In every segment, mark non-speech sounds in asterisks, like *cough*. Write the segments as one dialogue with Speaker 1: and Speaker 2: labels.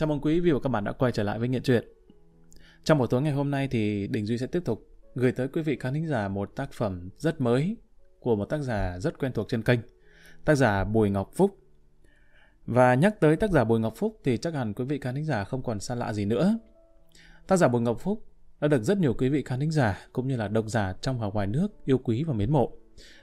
Speaker 1: Chào mừng quý vị và các bạn đã quay trở lại với Nghiện Truyện. Trong buổi tối ngày hôm nay thì Đình Duy sẽ tiếp tục gửi tới quý vị khán thính giả một tác phẩm rất mới của một tác giả rất quen thuộc trên kênh, tác giả Bùi Ngọc Phúc. Và nhắc tới tác giả Bùi Ngọc Phúc thì chắc hẳn quý vị khán thính giả không còn xa lạ gì nữa. Tác giả Bùi Ngọc Phúc đã được rất nhiều quý vị khán thính giả cũng như là độc giả trong và ngoài nước yêu quý và mến mộ.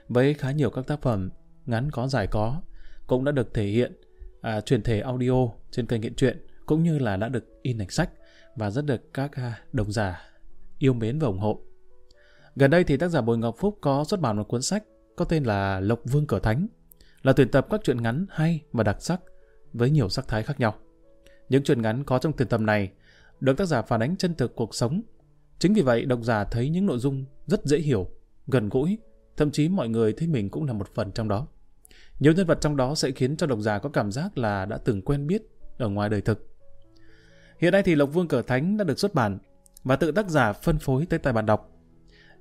Speaker 1: Với khá nhiều các tác phẩm ngắn có dài có cũng đã được thể hiện à, truyền thể audio trên kênh hiện Truyện cũng như là đã được in thành sách và rất được các à, đồng giả yêu mến và ủng hộ. Gần đây thì tác giả Bùi Ngọc Phúc có xuất bản một cuốn sách có tên là Lộc Vương Cờ Thánh, là tuyển tập các truyện ngắn hay và đặc sắc với nhiều sắc thái khác nhau. Những truyện ngắn có trong tuyển tập này được tác giả phản ánh chân thực cuộc sống. Chính vì vậy độc giả thấy những nội dung rất dễ hiểu, gần gũi, thậm chí mọi người thấy mình cũng là một phần trong đó. Nhiều nhân vật trong đó sẽ khiến cho độc giả có cảm giác là đã từng quen biết ở ngoài đời thực. Hiện nay thì Lộc Vương Cờ Thánh đã được xuất bản và tự tác giả phân phối tới tay bạn đọc.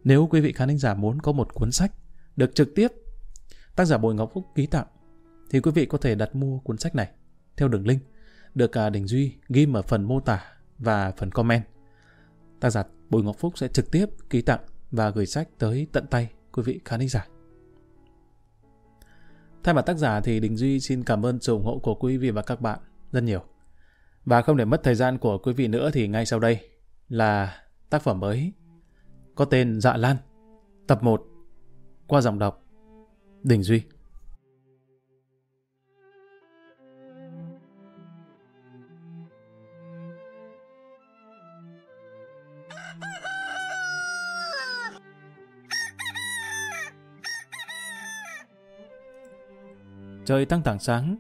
Speaker 1: Nếu quý vị khán thính giả muốn có một cuốn sách được trực tiếp tác giả Bùi Ngọc Phúc ký tặng, thì quý vị có thể đặt mua cuốn sách này theo đường link được cả Đình Duy ghi ở phần mô tả và phần comment. Tác giả Bùi Ngọc Phúc sẽ trực tiếp ký tặng và gửi sách tới tận tay quý vị khán thính giả. Thay mặt tác giả thì Đình Duy xin cảm ơn sự ủng hộ của quý vị và các bạn rất nhiều. Và không để mất thời gian của quý vị nữa thì ngay sau đây là tác phẩm mới có tên Dạ Lan, tập 1, qua giọng đọc Đình Duy. Trời tăng tảng sáng,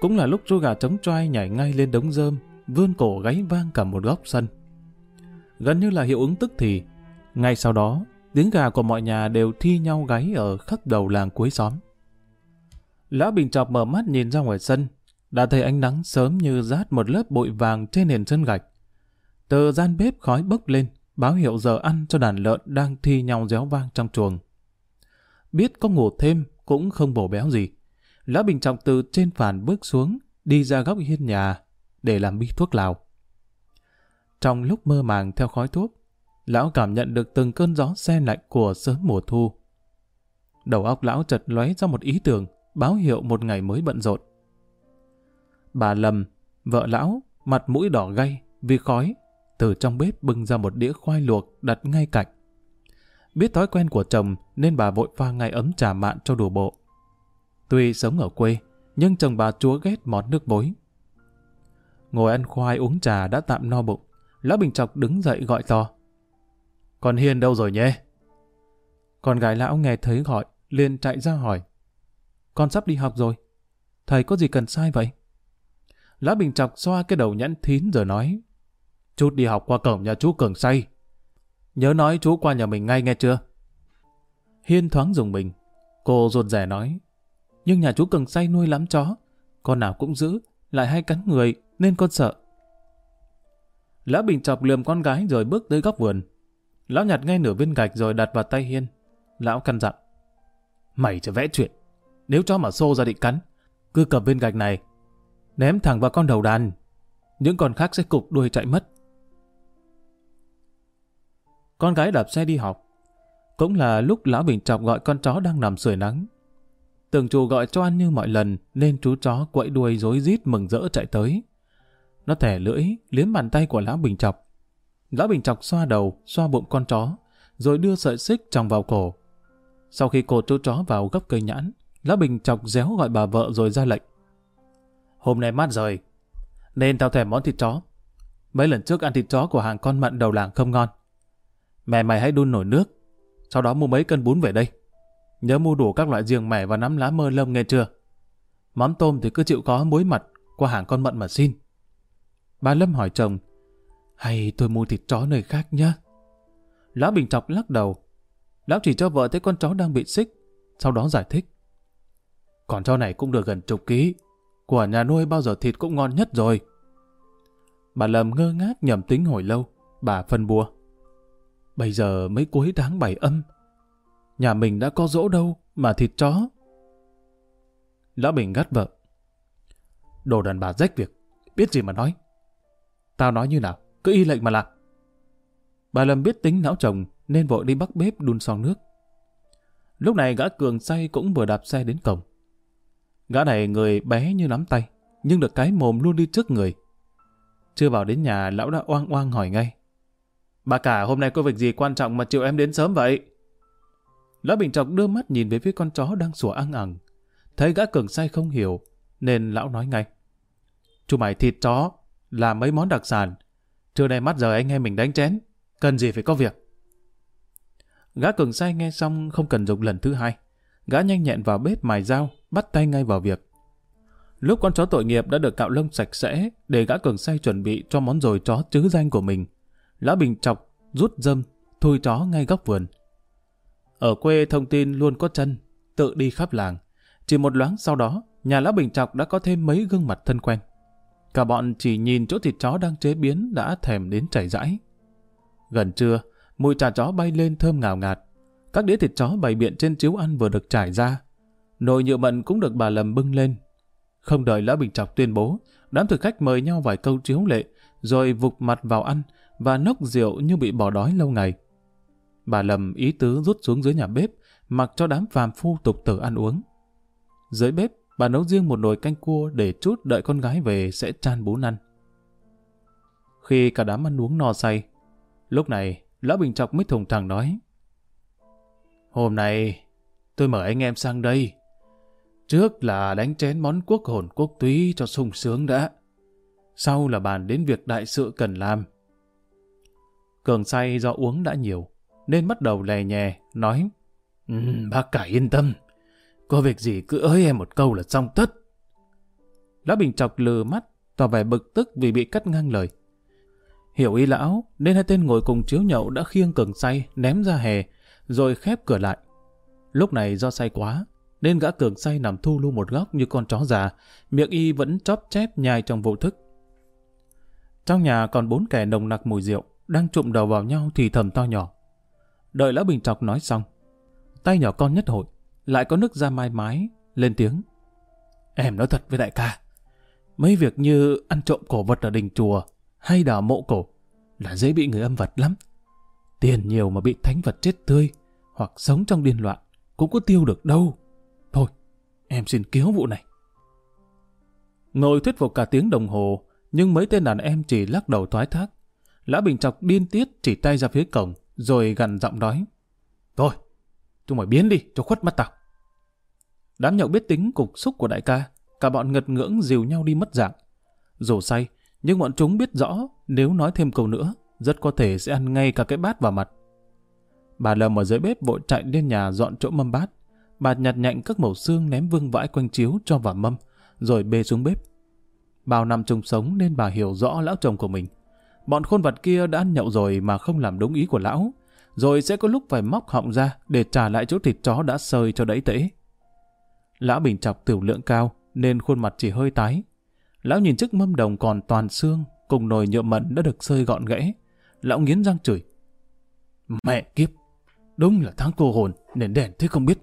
Speaker 1: cũng là lúc chú gà trống choai nhảy ngay lên đống rơm, vươn cổ gáy vang cả một góc sân. Gần như là hiệu ứng tức thì, ngay sau đó, tiếng gà của mọi nhà đều thi nhau gáy ở khắp đầu làng cuối xóm. Lão Bình Chọc mở mắt nhìn ra ngoài sân, đã thấy ánh nắng sớm như rát một lớp bụi vàng trên nền sân gạch. Từ gian bếp khói bốc lên, báo hiệu giờ ăn cho đàn lợn đang thi nhau réo vang trong chuồng. Biết có ngủ thêm cũng không bổ béo gì. Lão Bình Trọng từ trên phản bước xuống, đi ra góc hiên nhà để làm bi thuốc lào. Trong lúc mơ màng theo khói thuốc, lão cảm nhận được từng cơn gió xe lạnh của sớm mùa thu. Đầu óc lão chợt lóe ra một ý tưởng, báo hiệu một ngày mới bận rộn. Bà Lâm, vợ lão, mặt mũi đỏ gay vì khói, từ trong bếp bưng ra một đĩa khoai luộc đặt ngay cạnh. Biết thói quen của chồng nên bà vội pha ngay ấm trà mạn cho đủ bộ. Tuy sống ở quê, nhưng chồng bà chúa ghét món nước bối. Ngồi ăn khoai uống trà đã tạm no bụng, Lão Bình Chọc đứng dậy gọi to. "Con Hiên đâu rồi nhé? Con gái lão nghe thấy gọi, liền chạy ra hỏi. Con sắp đi học rồi. Thầy có gì cần sai vậy? Lão Bình Chọc xoa cái đầu nhẵn thín rồi nói. Chút đi học qua cổng nhà chú Cường say. Nhớ nói chú qua nhà mình ngay nghe chưa? Hiên thoáng dùng mình. Cô ruột rẻ nói. Nhưng nhà chú cần say nuôi lắm chó. Con nào cũng giữ, lại hay cắn người nên con sợ. Lão Bình chọc lườm con gái rồi bước tới góc vườn. Lão nhặt ngay nửa viên gạch rồi đặt vào tay Hiên. Lão căn dặn. mày chờ vẽ chuyện. Nếu cho mà xô ra định cắn, cứ cầm viên gạch này, ném thẳng vào con đầu đàn. Những con khác sẽ cục đuôi chạy mất. Con gái đạp xe đi học. Cũng là lúc Lão Bình chọc gọi con chó đang nằm sưởi nắng. Tưởng chủ gọi cho ăn như mọi lần nên chú chó quậy đuôi rối rít mừng rỡ chạy tới. Nó thẻ lưỡi, liếm bàn tay của Lão Bình Chọc. Lão Bình Chọc xoa đầu, xoa bụng con chó, rồi đưa sợi xích tròng vào cổ. Sau khi cột chú chó vào gốc cây nhãn, Lão Bình Chọc réo gọi bà vợ rồi ra lệnh. Hôm nay mát rồi, nên tao thèm món thịt chó. Mấy lần trước ăn thịt chó của hàng con mận đầu làng không ngon. Mẹ mày hãy đun nổi nước, sau đó mua mấy cân bún về đây. Nhớ mua đủ các loại riêng mẻ và nắm lá mơ lông nghe chưa? Mắm tôm thì cứ chịu có muối mặt qua hàng con mận mà xin. Bà Lâm hỏi chồng, hay tôi mua thịt chó nơi khác nhá? Lão Bình Chọc lắc đầu. Lão chỉ cho vợ thấy con chó đang bị xích, sau đó giải thích. còn chó này cũng được gần chục ký, của nhà nuôi bao giờ thịt cũng ngon nhất rồi. Bà Lâm ngơ ngác nhầm tính hồi lâu, bà phân bua. Bây giờ mấy cuối tháng bảy âm, nhà mình đã có dỗ đâu mà thịt chó. Lão Bình gắt vợ. Đồ đàn bà rách việc, biết gì mà nói. Tao nói như nào, cứ y lệnh mà làm. Bà Lâm biết tính não chồng nên vội đi bắt bếp đun xong nước. Lúc này gã cường say cũng vừa đạp xe đến cổng. Gã này người bé như nắm tay, nhưng được cái mồm luôn đi trước người. Chưa vào đến nhà, lão đã oang oang hỏi ngay. Bà cả hôm nay có việc gì quan trọng mà chịu em đến sớm vậy? Lão Bình Trọc đưa mắt nhìn về phía con chó đang sủa ăn ẳng. Thấy gã cường say không hiểu, nên lão nói ngay. Chú mày thịt chó, làm mấy món đặc sản. Trưa nay mắt giờ anh em mình đánh chén, cần gì phải có việc. Gã cường say nghe xong không cần dùng lần thứ hai. Gã nhanh nhẹn vào bếp mài dao, bắt tay ngay vào việc. Lúc con chó tội nghiệp đã được cạo lông sạch sẽ để gã cường say chuẩn bị cho món rồi chó chứ danh của mình. Lão Bình chọc, rút dâm, thui chó ngay góc vườn. Ở quê thông tin luôn có chân, tự đi khắp làng. Chỉ một loáng sau đó, nhà Lão Bình Trọc đã có thêm mấy gương mặt thân quen. Cả bọn chỉ nhìn chỗ thịt chó đang chế biến đã thèm đến chảy rãi. Gần trưa, mùi trà chó bay lên thơm ngào ngạt. Các đĩa thịt chó bày biện trên chiếu ăn vừa được trải ra. Nồi nhựa mận cũng được bà lầm bưng lên. Không đợi Lão Bình Trọc tuyên bố, đám thực khách mời nhau vài câu chiếu lệ, rồi vụt mặt vào ăn và nốc rượu như bị bỏ đói lâu ngày. Bà lầm ý tứ rút xuống dưới nhà bếp, mặc cho đám phàm phu tục tử ăn uống. Dưới bếp, bà nấu riêng một nồi canh cua để chút đợi con gái về sẽ chan bún ăn. Khi cả đám ăn uống no say, lúc này Lão Bình Chọc mới thùng thẳng nói Hôm nay tôi mời anh em sang đây. Trước là đánh chén món quốc hồn quốc túy cho sung sướng đã. Sau là bàn đến việc đại sự cần làm. Cường say do uống đã nhiều, nên bắt đầu lè nhè, nói um, Bác cả yên tâm, có việc gì cứ ới em một câu là xong tất. Lão Bình chọc lừa mắt, tỏ vẻ bực tức vì bị cắt ngang lời. Hiểu ý lão, nên hai tên ngồi cùng chiếu nhậu đã khiêng cường say, ném ra hè, rồi khép cửa lại. Lúc này do say quá, nên gã cường say nằm thu lưu một góc như con chó già, miệng y vẫn chóp chép nhai trong vô thức. Trong nhà còn bốn kẻ nồng nặc mùi rượu, đang trụm đầu vào nhau thì thầm to nhỏ. Đợi lão Bình Chọc nói xong, tay nhỏ con nhất hội, lại có nước ra mai mái, lên tiếng. Em nói thật với đại ca, mấy việc như ăn trộm cổ vật ở đình chùa hay đào mộ cổ là dễ bị người âm vật lắm. Tiền nhiều mà bị thánh vật chết tươi hoặc sống trong điên loạn cũng có tiêu được đâu. Thôi, em xin kiếu vụ này. Ngồi thuyết phục cả tiếng đồng hồ, nhưng mấy tên đàn em chỉ lắc đầu thoái thác. Lã Bình Chọc điên tiết chỉ tay ra phía cổng, rồi gằn giọng nói. Thôi, chúng mày biến đi cho khuất mắt tao. Đám nhậu biết tính cục xúc của đại ca, cả bọn ngật ngưỡng dìu nhau đi mất dạng. Dù say, nhưng bọn chúng biết rõ nếu nói thêm câu nữa, rất có thể sẽ ăn ngay cả cái bát vào mặt. Bà Lâm ở dưới bếp vội chạy lên nhà dọn chỗ mâm bát. Bà nhặt nhạnh các mẩu xương ném vương vãi quanh chiếu cho vào mâm, rồi bê xuống bếp. Bao năm chung sống nên bà hiểu rõ lão chồng của mình. Bọn khôn vật kia đã ăn nhậu rồi mà không làm đúng ý của lão, rồi sẽ có lúc phải móc họng ra để trả lại chỗ thịt chó đã sơi cho đẫy tễ. Lão bình chọc tiểu lượng cao, nên khuôn mặt chỉ hơi tái. Lão nhìn chiếc mâm đồng còn toàn xương, cùng nồi nhựa mận đã được sơi gọn gẽ. Lão nghiến răng chửi. Mẹ kiếp, đúng là tháng cô hồn, nên đèn thế không biết.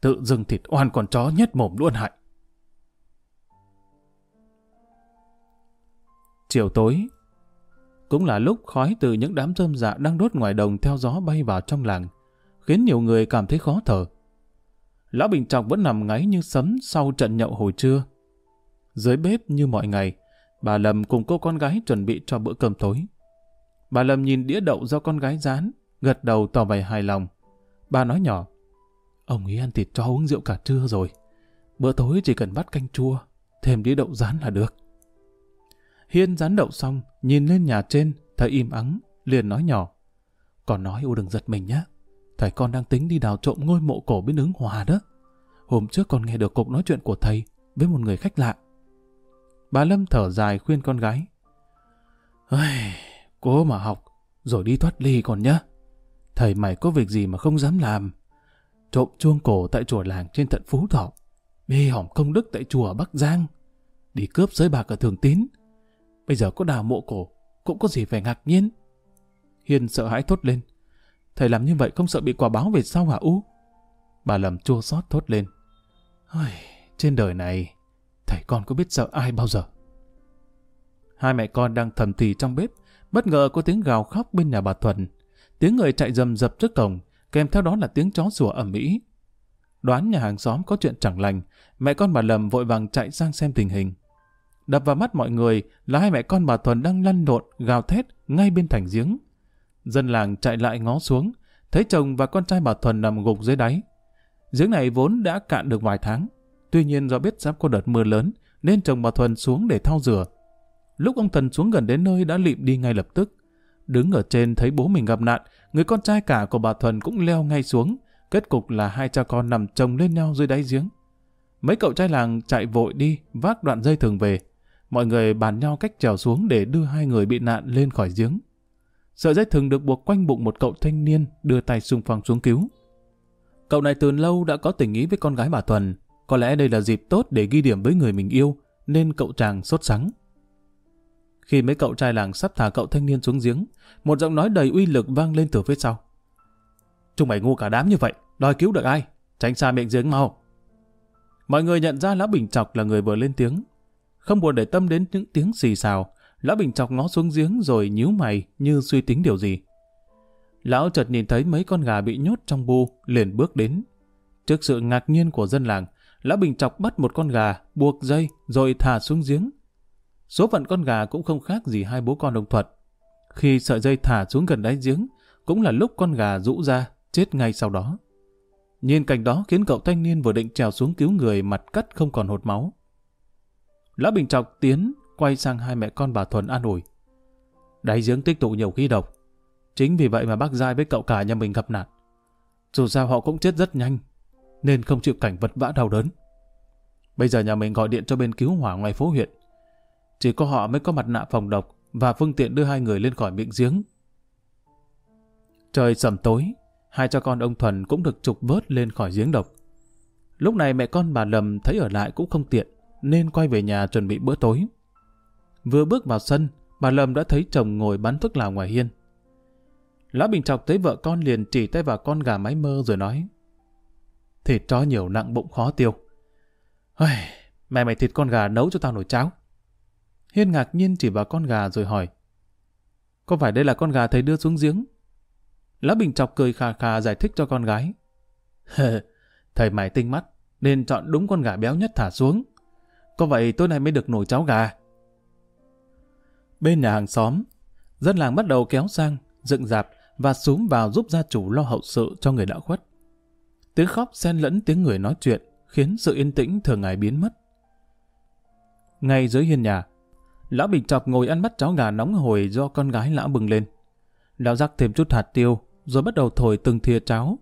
Speaker 1: Tự dưng thịt oan con chó nhét mồm luôn hại. Chiều tối, cũng là lúc khói từ những đám rơm dạ đang đốt ngoài đồng theo gió bay vào trong làng, khiến nhiều người cảm thấy khó thở. Lão Bình Trọng vẫn nằm ngáy như sấm sau trận nhậu hồi trưa. Dưới bếp như mọi ngày, bà Lâm cùng cô con gái chuẩn bị cho bữa cơm tối. Bà Lâm nhìn đĩa đậu do con gái rán, gật đầu tỏ vẻ hài lòng. Bà nói nhỏ, ông ấy ăn thịt cho uống rượu cả trưa rồi. Bữa tối chỉ cần bắt canh chua, thêm đĩa đậu rán là được. Hiên rán đậu xong, nhìn lên nhà trên, thầy im ắng, liền nói nhỏ. Còn nói ô đừng giật mình nhé. Thầy con đang tính đi đào trộm ngôi mộ cổ bên ứng hòa đó. Hôm trước con nghe được cuộc nói chuyện của thầy với một người khách lạ. Bà Lâm thở dài khuyên con gái. Ây, cố mà học, rồi đi thoát ly còn nhá. Thầy mày có việc gì mà không dám làm. Trộm chuông cổ tại chùa làng trên tận Phú Thọ. Bê hỏng công đức tại chùa Bắc Giang. Đi cướp giới bạc ở Thường Tín. Bây giờ có đào mộ cổ, cũng có gì phải ngạc nhiên. Hiền sợ hãi thốt lên. Thầy làm như vậy không sợ bị quả báo về sau hả U? Bà lầm chua xót thốt lên. Ôi, trên đời này, thầy con có biết sợ ai bao giờ? Hai mẹ con đang thầm thì trong bếp, bất ngờ có tiếng gào khóc bên nhà bà Thuần. Tiếng người chạy rầm rập trước cổng, kèm theo đó là tiếng chó sủa ẩm ĩ. Đoán nhà hàng xóm có chuyện chẳng lành, mẹ con bà Lầm vội vàng chạy sang xem tình hình. Đập vào mắt mọi người là hai mẹ con bà Thuần đang lăn lộn, gào thét ngay bên thành giếng. Dân làng chạy lại ngó xuống, thấy chồng và con trai bà Thuần nằm gục dưới đáy. Giếng này vốn đã cạn được vài tháng, tuy nhiên do biết sắp có đợt mưa lớn, nên chồng bà Thuần xuống để thao rửa. Lúc ông Thần xuống gần đến nơi đã lịm đi ngay lập tức. Đứng ở trên thấy bố mình gặp nạn, người con trai cả của bà Thuần cũng leo ngay xuống. Kết cục là hai cha con nằm chồng lên nhau dưới đáy giếng. Mấy cậu trai làng chạy vội đi, vác đoạn dây thừng về. Mọi người bàn nhau cách trèo xuống để đưa hai người bị nạn lên khỏi giếng. Sợi dây thừng được buộc quanh bụng một cậu thanh niên đưa tay xung phong xuống cứu. Cậu này từ lâu đã có tình ý với con gái bà Thuần. Có lẽ đây là dịp tốt để ghi điểm với người mình yêu, nên cậu chàng sốt sắng. Khi mấy cậu trai làng sắp thả cậu thanh niên xuống giếng, một giọng nói đầy uy lực vang lên từ phía sau. Chúng mày ngu cả đám như vậy, đòi cứu được ai? Tránh xa miệng giếng mau. Mọi người nhận ra Lão Bình Chọc là người vừa lên tiếng. Không buồn để tâm đến những tiếng xì xào, Lão Bình Chọc ngó xuống giếng rồi nhíu mày như suy tính điều gì. Lão chợt nhìn thấy mấy con gà bị nhốt trong bu, liền bước đến. Trước sự ngạc nhiên của dân làng, Lão Bình Chọc bắt một con gà, buộc dây, rồi thả xuống giếng. Số phận con gà cũng không khác gì hai bố con ông Thuật. Khi sợi dây thả xuống gần đáy giếng, cũng là lúc con gà rũ ra, chết ngay sau đó. Nhìn cảnh đó khiến cậu thanh niên vừa định trèo xuống cứu người mặt cắt không còn hột máu. Lã Bình Trọc tiến, quay sang hai mẹ con bà Thuần an ủi. Đáy giếng tích tụ nhiều khí độc. Chính vì vậy mà bác Giai với cậu cả nhà mình gặp nạn. Dù sao họ cũng chết rất nhanh, nên không chịu cảnh vật vã đau đớn. Bây giờ nhà mình gọi điện cho bên cứu hỏa ngoài phố huyện. Chỉ có họ mới có mặt nạ phòng độc và phương tiện đưa hai người lên khỏi miệng giếng. Trời sầm tối, hai cha con ông Thuần cũng được trục vớt lên khỏi giếng độc. Lúc này mẹ con bà Lầm thấy ở lại cũng không tiện, nên quay về nhà chuẩn bị bữa tối. Vừa bước vào sân, bà Lâm đã thấy chồng ngồi bắn thuốc lào ngoài hiên. Lão Bình Trọc thấy vợ con liền chỉ tay vào con gà mái mơ rồi nói Thịt chó nhiều nặng bụng khó tiêu. Ôi, mẹ mày thịt con gà nấu cho tao nồi cháo. Hiên ngạc nhiên chỉ vào con gà rồi hỏi Có phải đây là con gà thầy đưa xuống giếng? Lão Bình Trọc cười khà khà giải thích cho con gái. *laughs* thầy mày tinh mắt, nên chọn đúng con gà béo nhất thả xuống. Có vậy tối nay mới được nổi cháo gà. Bên nhà hàng xóm, dân làng bắt đầu kéo sang, dựng dạp và xuống vào giúp gia chủ lo hậu sự cho người đã khuất. Tiếng khóc xen lẫn tiếng người nói chuyện khiến sự yên tĩnh thường ngày biến mất. Ngay dưới hiên nhà, lão Bình Chọc ngồi ăn bắt cháo gà nóng hồi do con gái lão bừng lên. Lão rắc thêm chút hạt tiêu, rồi bắt đầu thổi từng thìa cháo.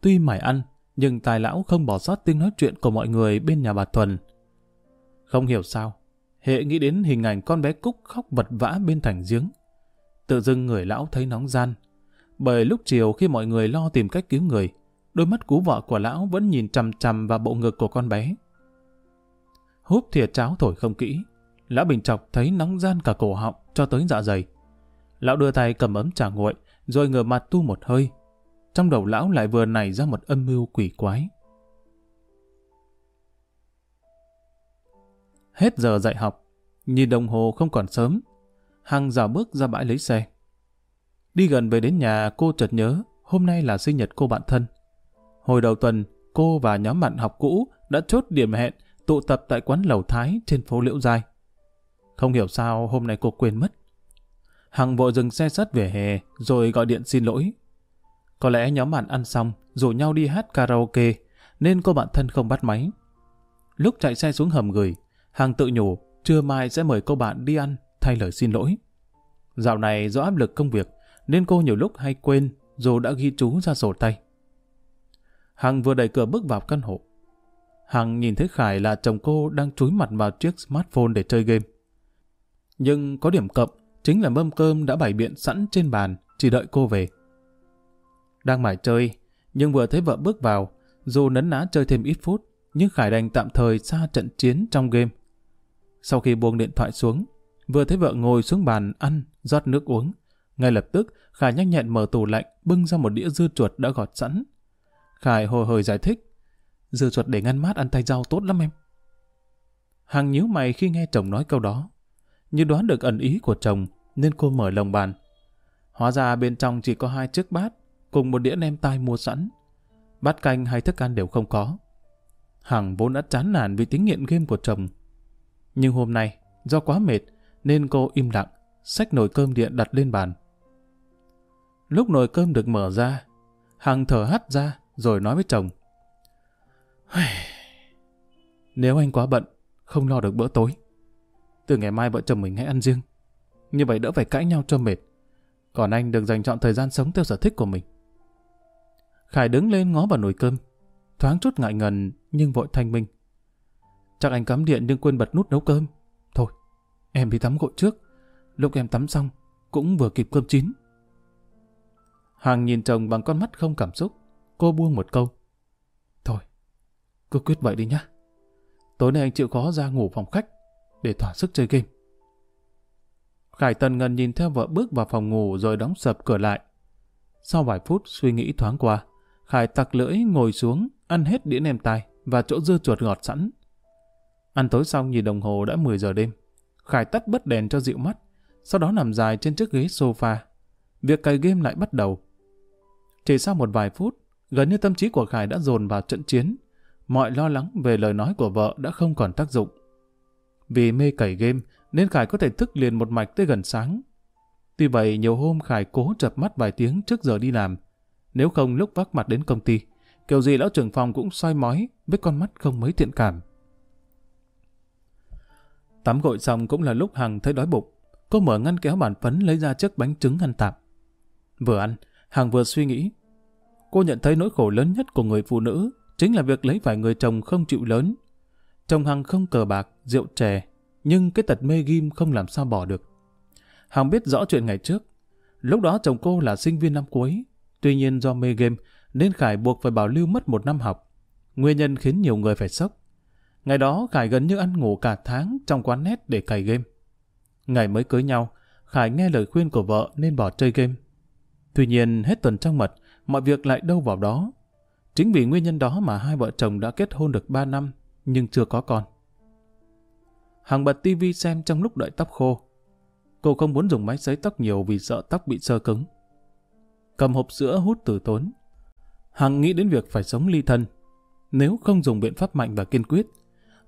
Speaker 1: Tuy mải ăn, nhưng tài lão không bỏ sót tiếng nói chuyện của mọi người bên nhà bà Thuần. Không hiểu sao, hệ nghĩ đến hình ảnh con bé Cúc khóc vật vã bên thành giếng. Tự dưng người lão thấy nóng gian. Bởi lúc chiều khi mọi người lo tìm cách cứu người, đôi mắt cú vợ của lão vẫn nhìn chằm chằm vào bộ ngực của con bé. Húp thìa cháo thổi không kỹ, lão bình chọc thấy nóng gian cả cổ họng cho tới dạ dày. Lão đưa tay cầm ấm trà nguội, rồi ngửa mặt tu một hơi. Trong đầu lão lại vừa nảy ra một âm mưu quỷ quái. Hết giờ dạy học, nhìn đồng hồ không còn sớm, Hằng dào bước ra bãi lấy xe. Đi gần về đến nhà cô chợt nhớ hôm nay là sinh nhật cô bạn thân. Hồi đầu tuần, cô và nhóm bạn học cũ đã chốt điểm hẹn tụ tập tại quán lầu Thái trên phố Liễu Giai. Không hiểu sao hôm nay cô quên mất. Hằng vội dừng xe sắt về hè rồi gọi điện xin lỗi. Có lẽ nhóm bạn ăn xong rủ nhau đi hát karaoke nên cô bạn thân không bắt máy. Lúc chạy xe xuống hầm gửi, Hằng tự nhủ trưa mai sẽ mời cô bạn đi ăn thay lời xin lỗi. Dạo này do áp lực công việc nên cô nhiều lúc hay quên dù đã ghi chú ra sổ tay. Hằng vừa đẩy cửa bước vào căn hộ. Hằng nhìn thấy Khải là chồng cô đang chúi mặt vào chiếc smartphone để chơi game. Nhưng có điểm cộng chính là mâm cơm đã bày biện sẵn trên bàn chỉ đợi cô về. Đang mải chơi, nhưng vừa thấy vợ bước vào, dù nấn ná chơi thêm ít phút, nhưng Khải đành tạm thời xa trận chiến trong game. Sau khi buông điện thoại xuống, vừa thấy vợ ngồi xuống bàn ăn, rót nước uống. Ngay lập tức, Khải nhanh nhẹn mở tủ lạnh, bưng ra một đĩa dưa chuột đã gọt sẵn. Khải hồi hồi giải thích, dưa chuột để ngăn mát ăn tay rau tốt lắm em. Hằng nhíu mày khi nghe chồng nói câu đó. như đoán được ẩn ý của chồng, nên cô mở lồng bàn. Hóa ra bên trong chỉ có hai chiếc bát, cùng một đĩa nem tai mua sẵn. Bát canh hay thức ăn đều không có. Hằng vốn đã chán nản vì tính nghiện game của chồng. Nhưng hôm nay, do quá mệt, nên cô im lặng, xách nồi cơm điện đặt lên bàn. Lúc nồi cơm được mở ra, Hằng thở hắt ra rồi nói với chồng. Nếu anh quá bận, không lo được bữa tối, từ ngày mai vợ chồng mình hãy ăn riêng. Như vậy đỡ phải cãi nhau cho mệt. Còn anh được dành chọn thời gian sống theo sở thích của mình. Khải đứng lên ngó vào nồi cơm. Thoáng chút ngại ngần nhưng vội thanh minh. Chắc anh cắm điện nhưng quên bật nút nấu cơm. Thôi, em đi tắm gội trước. Lúc em tắm xong, cũng vừa kịp cơm chín. Hàng nhìn chồng bằng con mắt không cảm xúc. Cô buông một câu. Thôi, cứ quyết vậy đi nhá. Tối nay anh chịu khó ra ngủ phòng khách để thỏa sức chơi game. Khải Tần ngần nhìn theo vợ bước vào phòng ngủ rồi đóng sập cửa lại. Sau vài phút suy nghĩ thoáng qua, Khải tặc lưỡi ngồi xuống, ăn hết đĩa nem tai và chỗ dưa chuột ngọt sẵn. Ăn tối xong nhìn đồng hồ đã 10 giờ đêm. Khải tắt bớt đèn cho dịu mắt, sau đó nằm dài trên chiếc ghế sofa. Việc cày game lại bắt đầu. Chỉ sau một vài phút, gần như tâm trí của Khải đã dồn vào trận chiến. Mọi lo lắng về lời nói của vợ đã không còn tác dụng. Vì mê cày game nên Khải có thể thức liền một mạch tới gần sáng. Tuy vậy nhiều hôm Khải cố chập mắt vài tiếng trước giờ đi làm. Nếu không lúc vác mặt đến công ty, kiểu gì lão trưởng phòng cũng soi mói với con mắt không mấy thiện cảm. Tắm gội xong cũng là lúc Hằng thấy đói bụng. Cô mở ngăn kéo bàn phấn lấy ra chiếc bánh trứng ăn tạm. Vừa ăn, Hằng vừa suy nghĩ. Cô nhận thấy nỗi khổ lớn nhất của người phụ nữ chính là việc lấy phải người chồng không chịu lớn. Chồng Hằng không cờ bạc, rượu chè, nhưng cái tật mê ghim không làm sao bỏ được. Hằng biết rõ chuyện ngày trước. Lúc đó chồng cô là sinh viên năm cuối, tuy nhiên do mê game nên Khải buộc phải bảo lưu mất một năm học. Nguyên nhân khiến nhiều người phải sốc. Ngày đó Khải gần như ăn ngủ cả tháng trong quán nét để cày game. Ngày mới cưới nhau, Khải nghe lời khuyên của vợ nên bỏ chơi game. Tuy nhiên hết tuần trăng mật, mọi việc lại đâu vào đó. Chính vì nguyên nhân đó mà hai vợ chồng đã kết hôn được 3 năm nhưng chưa có con. Hằng bật tivi xem trong lúc đợi tóc khô. Cô không muốn dùng máy sấy tóc nhiều vì sợ tóc bị sơ cứng. Cầm hộp sữa hút từ tốn. Hằng nghĩ đến việc phải sống ly thân. Nếu không dùng biện pháp mạnh và kiên quyết,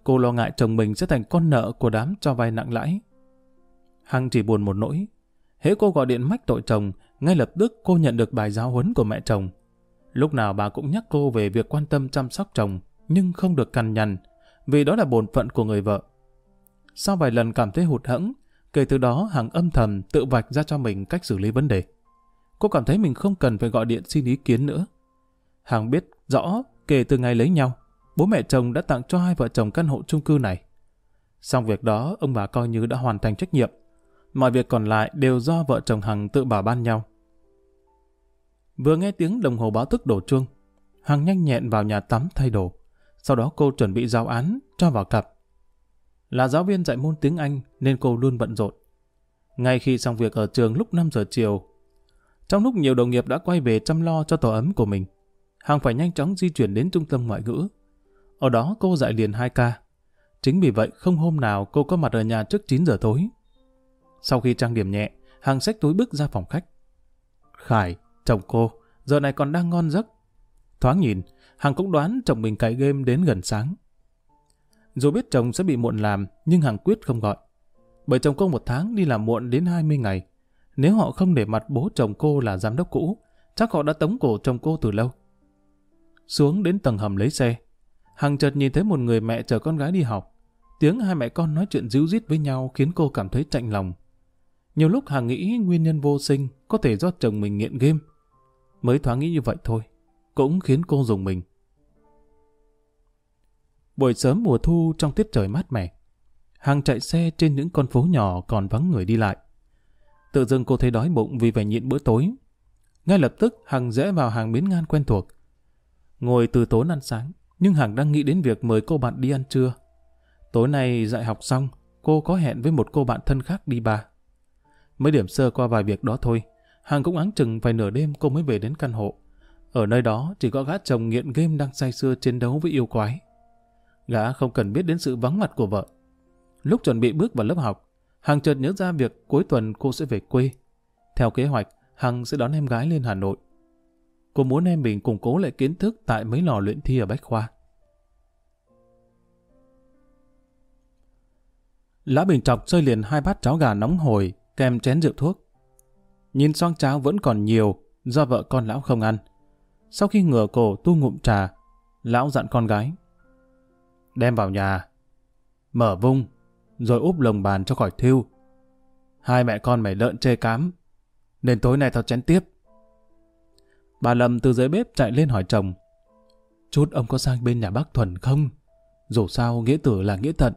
Speaker 1: cô lo ngại chồng mình sẽ thành con nợ của đám cho vay nặng lãi. Hằng chỉ buồn một nỗi. Hễ cô gọi điện mách tội chồng, ngay lập tức cô nhận được bài giáo huấn của mẹ chồng. Lúc nào bà cũng nhắc cô về việc quan tâm chăm sóc chồng, nhưng không được cằn nhằn, vì đó là bổn phận của người vợ. Sau vài lần cảm thấy hụt hẫng, kể từ đó Hằng âm thầm tự vạch ra cho mình cách xử lý vấn đề. Cô cảm thấy mình không cần phải gọi điện xin ý kiến nữa. Hằng biết rõ kể từ ngày lấy nhau, bố mẹ chồng đã tặng cho hai vợ chồng căn hộ chung cư này. Xong việc đó, ông bà coi như đã hoàn thành trách nhiệm. Mọi việc còn lại đều do vợ chồng Hằng tự bảo ban nhau. Vừa nghe tiếng đồng hồ báo thức đổ chuông, Hằng nhanh nhẹn vào nhà tắm thay đồ. Sau đó cô chuẩn bị giao án cho vào cặp. Là giáo viên dạy môn tiếng Anh nên cô luôn bận rộn. Ngay khi xong việc ở trường lúc 5 giờ chiều, trong lúc nhiều đồng nghiệp đã quay về chăm lo cho tổ ấm của mình, Hằng phải nhanh chóng di chuyển đến trung tâm ngoại ngữ. Ở đó cô dạy liền 2 ca. Chính vì vậy không hôm nào cô có mặt ở nhà trước 9 giờ tối. Sau khi trang điểm nhẹ, hàng sách túi bước ra phòng khách. Khải, chồng cô, giờ này còn đang ngon giấc. Thoáng nhìn, Hằng cũng đoán chồng mình cãi game đến gần sáng. Dù biết chồng sẽ bị muộn làm, nhưng Hằng quyết không gọi. Bởi chồng cô một tháng đi làm muộn đến 20 ngày. Nếu họ không để mặt bố chồng cô là giám đốc cũ, chắc họ đã tống cổ chồng cô từ lâu. Xuống đến tầng hầm lấy xe, Hằng chợt nhìn thấy một người mẹ chở con gái đi học. Tiếng hai mẹ con nói chuyện díu dít với nhau khiến cô cảm thấy chạnh lòng. Nhiều lúc Hằng nghĩ nguyên nhân vô sinh có thể do chồng mình nghiện game. Mới thoáng nghĩ như vậy thôi, cũng khiến cô dùng mình. Buổi sớm mùa thu trong tiết trời mát mẻ, Hằng chạy xe trên những con phố nhỏ còn vắng người đi lại. Tự dưng cô thấy đói bụng vì phải nhịn bữa tối. Ngay lập tức Hằng rẽ vào hàng miến ngan quen thuộc. Ngồi từ tốn ăn sáng, nhưng Hằng đang nghĩ đến việc mời cô bạn đi ăn trưa. Tối nay dạy học xong, cô có hẹn với một cô bạn thân khác đi bà. Mới điểm sơ qua vài việc đó thôi, Hằng cũng áng chừng vài nửa đêm cô mới về đến căn hộ. Ở nơi đó chỉ có gã chồng nghiện game đang say sưa chiến đấu với yêu quái. Gã không cần biết đến sự vắng mặt của vợ. Lúc chuẩn bị bước vào lớp học, Hằng chợt nhớ ra việc cuối tuần cô sẽ về quê. Theo kế hoạch, Hằng sẽ đón em gái lên Hà Nội. Cô muốn em mình củng cố lại kiến thức tại mấy lò luyện thi ở Bách Khoa. Lã Bình Trọc chơi liền hai bát cháo gà nóng hồi kèm chén rượu thuốc. Nhìn xoang cháo vẫn còn nhiều, do vợ con lão không ăn. Sau khi ngửa cổ tu ngụm trà, lão dặn con gái. Đem vào nhà, mở vung, rồi úp lồng bàn cho khỏi thiêu. Hai mẹ con mày lợn chê cám, nên tối nay tao chén tiếp. Bà Lâm từ dưới bếp chạy lên hỏi chồng. Chút ông có sang bên nhà bác Thuần không? Dù sao nghĩa tử là nghĩa thận.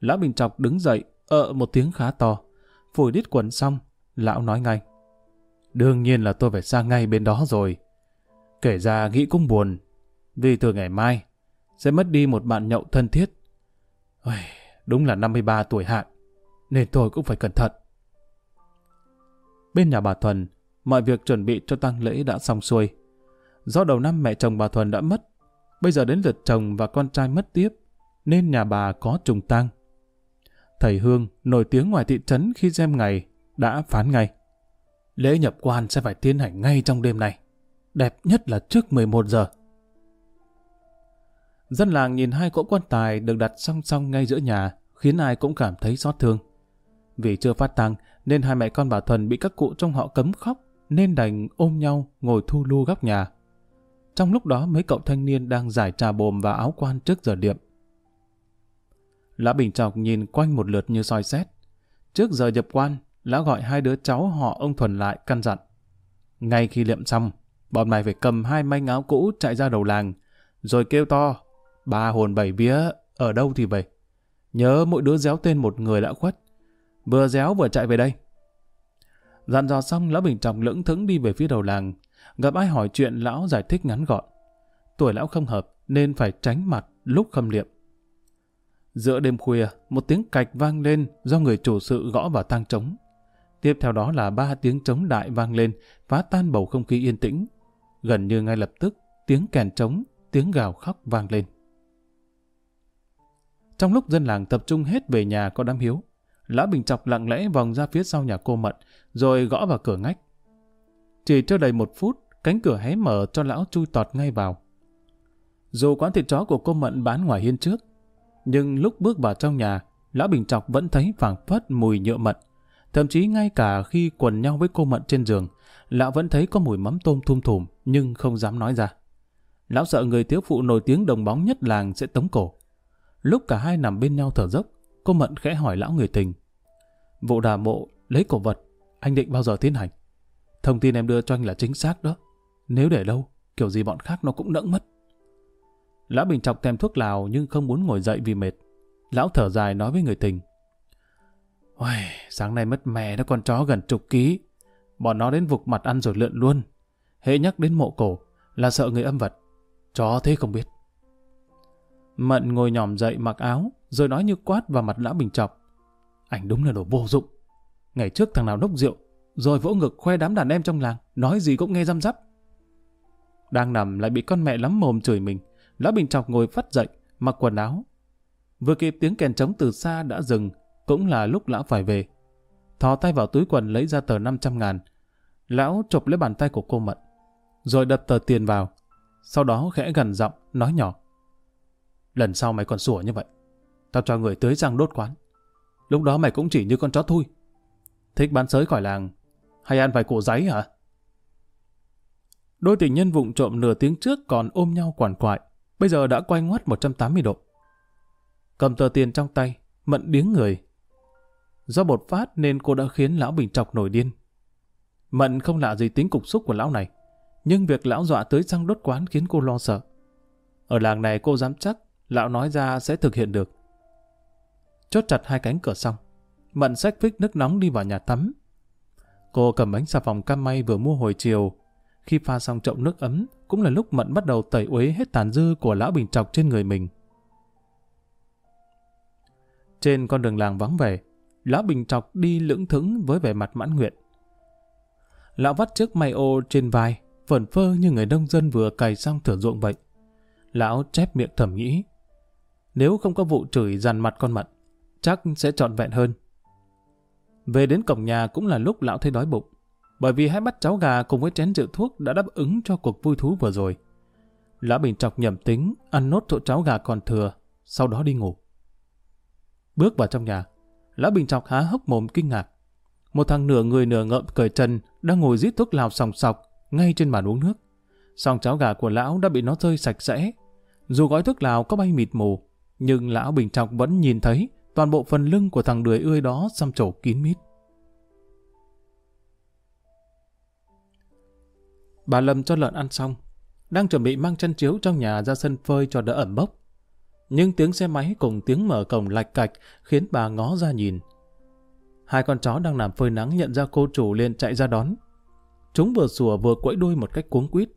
Speaker 1: Lão Bình Chọc đứng dậy, ợ một tiếng khá to. Phủi đít quần xong, lão nói ngay. Đương nhiên là tôi phải sang ngay bên đó rồi. Kể ra nghĩ cũng buồn, vì từ ngày mai sẽ mất đi một bạn nhậu thân thiết. Ôi, đúng là 53 tuổi hạn, nên tôi cũng phải cẩn thận. Bên nhà bà Thuần, mọi việc chuẩn bị cho tang lễ đã xong xuôi. Do đầu năm mẹ chồng bà Thuần đã mất, bây giờ đến lượt chồng và con trai mất tiếp, nên nhà bà có trùng tang. Thầy Hương, nổi tiếng ngoài thị trấn khi xem ngày, đã phán ngay. Lễ nhập quan sẽ phải tiến hành ngay trong đêm này. Đẹp nhất là trước 11 giờ. Dân làng nhìn hai cỗ quan tài được đặt song song ngay giữa nhà, khiến ai cũng cảm thấy xót thương. Vì chưa phát tăng, nên hai mẹ con bà Thuần bị các cụ trong họ cấm khóc, nên đành ôm nhau ngồi thu lu góc nhà. Trong lúc đó mấy cậu thanh niên đang giải trà bồm và áo quan trước giờ điệm. Lã Bình Trọc nhìn quanh một lượt như soi xét. Trước giờ nhập quan, Lã gọi hai đứa cháu họ ông Thuần lại căn dặn. Ngay khi liệm xong, bọn mày phải cầm hai manh áo cũ chạy ra đầu làng, rồi kêu to, ba hồn bảy vía, ở đâu thì về. Nhớ mỗi đứa déo tên một người đã khuất, vừa déo vừa chạy về đây. Dặn dò xong, Lão Bình Trọng lững thững đi về phía đầu làng, gặp ai hỏi chuyện lão giải thích ngắn gọn. Tuổi lão không hợp nên phải tránh mặt lúc khâm liệm. Giữa đêm khuya, một tiếng cạch vang lên do người chủ sự gõ vào tang trống. Tiếp theo đó là ba tiếng trống đại vang lên, phá tan bầu không khí yên tĩnh. Gần như ngay lập tức, tiếng kèn trống, tiếng gào khóc vang lên. Trong lúc dân làng tập trung hết về nhà có đám hiếu, Lã Bình Chọc lặng lẽ vòng ra phía sau nhà cô Mận, rồi gõ vào cửa ngách. Chỉ chưa đầy một phút, cánh cửa hé mở cho lão chui tọt ngay vào. Dù quán thịt chó của cô Mận bán ngoài hiên trước, nhưng lúc bước vào trong nhà, Lão Bình Chọc vẫn thấy phảng phất mùi nhựa mận. Thậm chí ngay cả khi quần nhau với cô Mận trên giường, Lão vẫn thấy có mùi mắm tôm thum thùm nhưng không dám nói ra. Lão sợ người thiếu phụ nổi tiếng đồng bóng nhất làng sẽ tống cổ. Lúc cả hai nằm bên nhau thở dốc, cô Mận khẽ hỏi lão người tình. Vụ đà mộ, lấy cổ vật, anh định bao giờ tiến hành? Thông tin em đưa cho anh là chính xác đó. Nếu để đâu, kiểu gì bọn khác nó cũng nẫng mất. Lão Bình Trọng thèm thuốc lào nhưng không muốn ngồi dậy vì mệt. Lão thở dài nói với người tình. Ôi, sáng nay mất mẹ nó con chó gần chục ký. Bọn nó đến vục mặt ăn rồi lượn luôn. Hệ nhắc đến mộ cổ là sợ người âm vật. Chó thế không biết. Mận ngồi nhòm dậy mặc áo, rồi nói như quát vào mặt lão Bình Chọc. Anh đúng là đồ vô dụng. Ngày trước thằng nào đốc rượu, rồi vỗ ngực khoe đám đàn em trong làng, nói gì cũng nghe răm rắp. Đang nằm lại bị con mẹ lắm mồm chửi mình. Lão Bình Chọc ngồi phát dậy, mặc quần áo. Vừa kịp tiếng kèn trống từ xa đã dừng, cũng là lúc lão phải về. Thò tay vào túi quần lấy ra tờ 500 ngàn. Lão chụp lấy bàn tay của cô Mận, rồi đập tờ tiền vào. Sau đó khẽ gần giọng, nói nhỏ. Lần sau mày còn sủa như vậy, tao cho người tới răng đốt quán. Lúc đó mày cũng chỉ như con chó thui. Thích bán sới khỏi làng, hay ăn vài củ giấy hả? Đôi tình nhân vụng trộm nửa tiếng trước còn ôm nhau quản quại, bây giờ đã quay ngoắt 180 độ. Cầm tờ tiền trong tay, mận điếng người. Do bột phát nên cô đã khiến lão Bình Trọc nổi điên. Mận không lạ gì tính cục xúc của lão này, nhưng việc lão dọa tới xăng đốt quán khiến cô lo sợ. Ở làng này cô dám chắc lão nói ra sẽ thực hiện được. Chốt chặt hai cánh cửa xong, Mận xách phích nước nóng đi vào nhà tắm. Cô cầm bánh xà phòng cam may vừa mua hồi chiều. Khi pha xong chậu nước ấm, cũng là lúc Mận bắt đầu tẩy uế hết tàn dư của lão bình trọc trên người mình. Trên con đường làng vắng vẻ, lão bình trọc đi lững thững với vẻ mặt mãn nguyện. Lão vắt chiếc may ô trên vai, phẩn phơ như người nông dân vừa cày xong thửa ruộng vậy. Lão chép miệng thầm nghĩ, nếu không có vụ chửi dằn mặt con mận, chắc sẽ trọn vẹn hơn. Về đến cổng nhà cũng là lúc lão thấy đói bụng. Bởi vì hai bát cháo gà cùng với chén rượu thuốc đã đáp ứng cho cuộc vui thú vừa rồi. Lão Bình chọc nhầm tính, ăn nốt chỗ cháo gà còn thừa, sau đó đi ngủ. Bước vào trong nhà, Lão Bình chọc há hốc mồm kinh ngạc. Một thằng nửa người nửa ngợm cởi chân đang ngồi rít thuốc lào sòng sọc ngay trên bàn uống nước. xong cháo gà của lão đã bị nó rơi sạch sẽ. Dù gói thuốc lào có bay mịt mù, nhưng lão Bình chọc vẫn nhìn thấy toàn bộ phần lưng của thằng đười ươi đó xăm trổ kín mít. Bà Lâm cho lợn ăn xong, đang chuẩn bị mang chân chiếu trong nhà ra sân phơi cho đỡ ẩm bốc. Nhưng tiếng xe máy cùng tiếng mở cổng lạch cạch khiến bà ngó ra nhìn. Hai con chó đang nằm phơi nắng nhận ra cô chủ liền chạy ra đón. Chúng vừa sủa vừa quẫy đuôi một cách cuống quýt.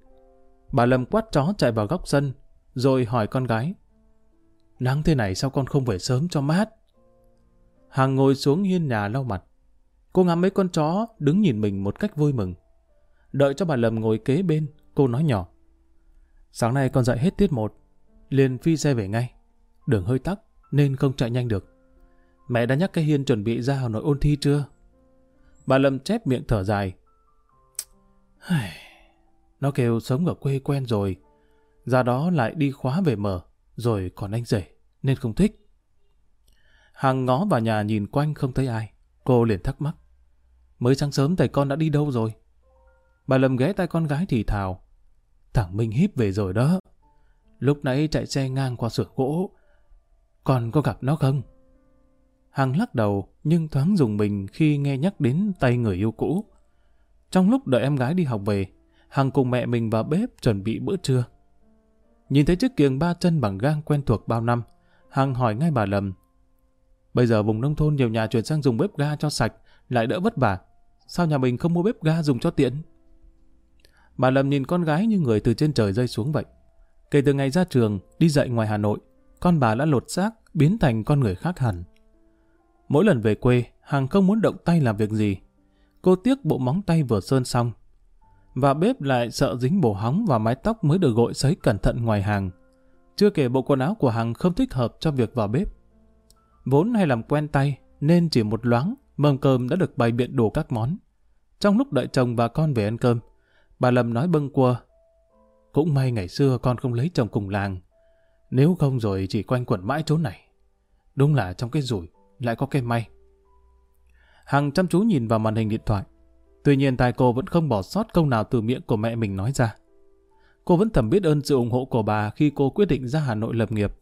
Speaker 1: Bà Lâm quát chó chạy vào góc sân, rồi hỏi con gái. Nắng thế này sao con không về sớm cho mát? Hằng ngồi xuống hiên nhà lau mặt. Cô ngắm mấy con chó đứng nhìn mình một cách vui mừng. Đợi cho bà Lâm ngồi kế bên, cô nói nhỏ. Sáng nay con dậy hết tiết một, liền phi xe về ngay. Đường hơi tắc nên không chạy nhanh được. Mẹ đã nhắc cái Hiên chuẩn bị ra Hà Nội ôn thi chưa? Bà Lâm chép miệng thở dài. Nó kêu sống ở quê quen rồi. Ra đó lại đi khóa về mở, rồi còn anh rể, nên không thích. Hằng ngó vào nhà nhìn quanh không thấy ai. Cô liền thắc mắc. Mới sáng sớm thầy con đã đi đâu rồi? Bà Lâm ghé tay con gái thì thào. Thằng Minh híp về rồi đó. Lúc nãy chạy xe ngang qua sửa gỗ. Con có gặp nó không? Hằng lắc đầu nhưng thoáng dùng mình khi nghe nhắc đến tay người yêu cũ. Trong lúc đợi em gái đi học về, Hằng cùng mẹ mình vào bếp chuẩn bị bữa trưa. Nhìn thấy chiếc kiềng ba chân bằng gang quen thuộc bao năm, Hằng hỏi ngay bà Lâm. Bây giờ vùng nông thôn nhiều nhà chuyển sang dùng bếp ga cho sạch, lại đỡ vất vả. Sao nhà mình không mua bếp ga dùng cho tiện? Bà Lâm nhìn con gái như người từ trên trời rơi xuống vậy. Kể từ ngày ra trường, đi dạy ngoài Hà Nội, con bà đã lột xác, biến thành con người khác hẳn. Mỗi lần về quê, Hằng không muốn động tay làm việc gì. Cô tiếc bộ móng tay vừa sơn xong. Và bếp lại sợ dính bổ hóng và mái tóc mới được gội sấy cẩn thận ngoài hàng. Chưa kể bộ quần áo của Hằng không thích hợp cho việc vào bếp. Vốn hay làm quen tay, nên chỉ một loáng, mâm cơm đã được bày biện đủ các món. Trong lúc đợi chồng và con về ăn cơm, bà Lâm nói bâng quơ. Cũng may ngày xưa con không lấy chồng cùng làng. Nếu không rồi chỉ quanh quẩn mãi chỗ này. Đúng là trong cái rủi, lại có cái may. Hằng chăm chú nhìn vào màn hình điện thoại. Tuy nhiên tai cô vẫn không bỏ sót câu nào từ miệng của mẹ mình nói ra. Cô vẫn thầm biết ơn sự ủng hộ của bà khi cô quyết định ra Hà Nội lập nghiệp.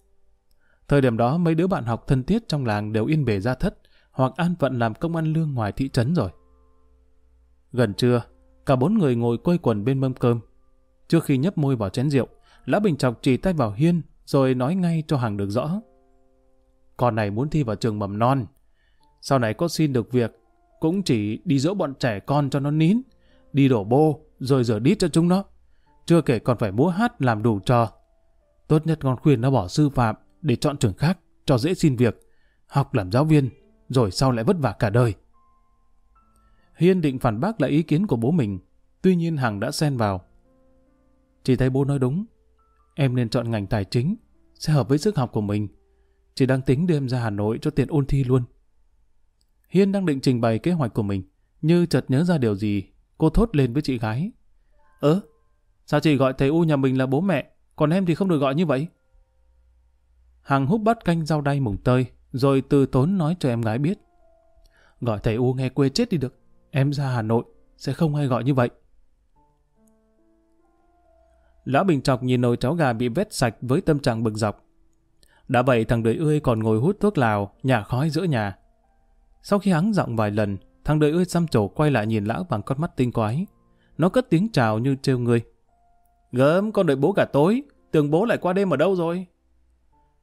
Speaker 1: Thời điểm đó mấy đứa bạn học thân thiết trong làng đều yên bề ra thất hoặc an phận làm công ăn lương ngoài thị trấn rồi. Gần trưa, cả bốn người ngồi quây quần bên mâm cơm. Trước khi nhấp môi vào chén rượu, Lã Bình Chọc chỉ tay vào Hiên rồi nói ngay cho Hằng được rõ. Con này muốn thi vào trường mầm non. Sau này có xin được việc, cũng chỉ đi dỗ bọn trẻ con cho nó nín, đi đổ bô, rồi rửa đít cho chúng nó. Chưa kể còn phải múa hát làm đủ trò. Tốt nhất con khuyên nó bỏ sư phạm để chọn trường khác, cho dễ xin việc, học làm giáo viên, rồi sau lại vất vả cả đời. Hiên định phản bác lại ý kiến của bố mình, tuy nhiên Hằng đã xen vào. Chỉ thấy bố nói đúng, em nên chọn ngành tài chính, sẽ hợp với sức học của mình. Chỉ đang tính đưa em ra Hà Nội cho tiện ôn thi luôn. Hiên đang định trình bày kế hoạch của mình, như chợt nhớ ra điều gì, cô thốt lên với chị gái. Ơ, sao chị gọi thầy U nhà mình là bố mẹ, còn em thì không được gọi như vậy? Hằng hút bát canh rau đay mùng tơi, rồi từ tốn nói cho em gái biết. Gọi thầy U nghe quê chết đi được, em ra Hà Nội, sẽ không ai gọi như vậy. Lão Bình Trọc nhìn nồi cháo gà bị vét sạch với tâm trạng bực dọc. Đã vậy thằng đời ươi còn ngồi hút thuốc lào, nhả khói giữa nhà. Sau khi hắn giọng vài lần, thằng đời ươi xăm trổ quay lại nhìn lão bằng con mắt tinh quái. Nó cất tiếng chào như trêu người. Gớm, con đợi bố cả tối, tưởng bố lại qua đêm ở đâu rồi?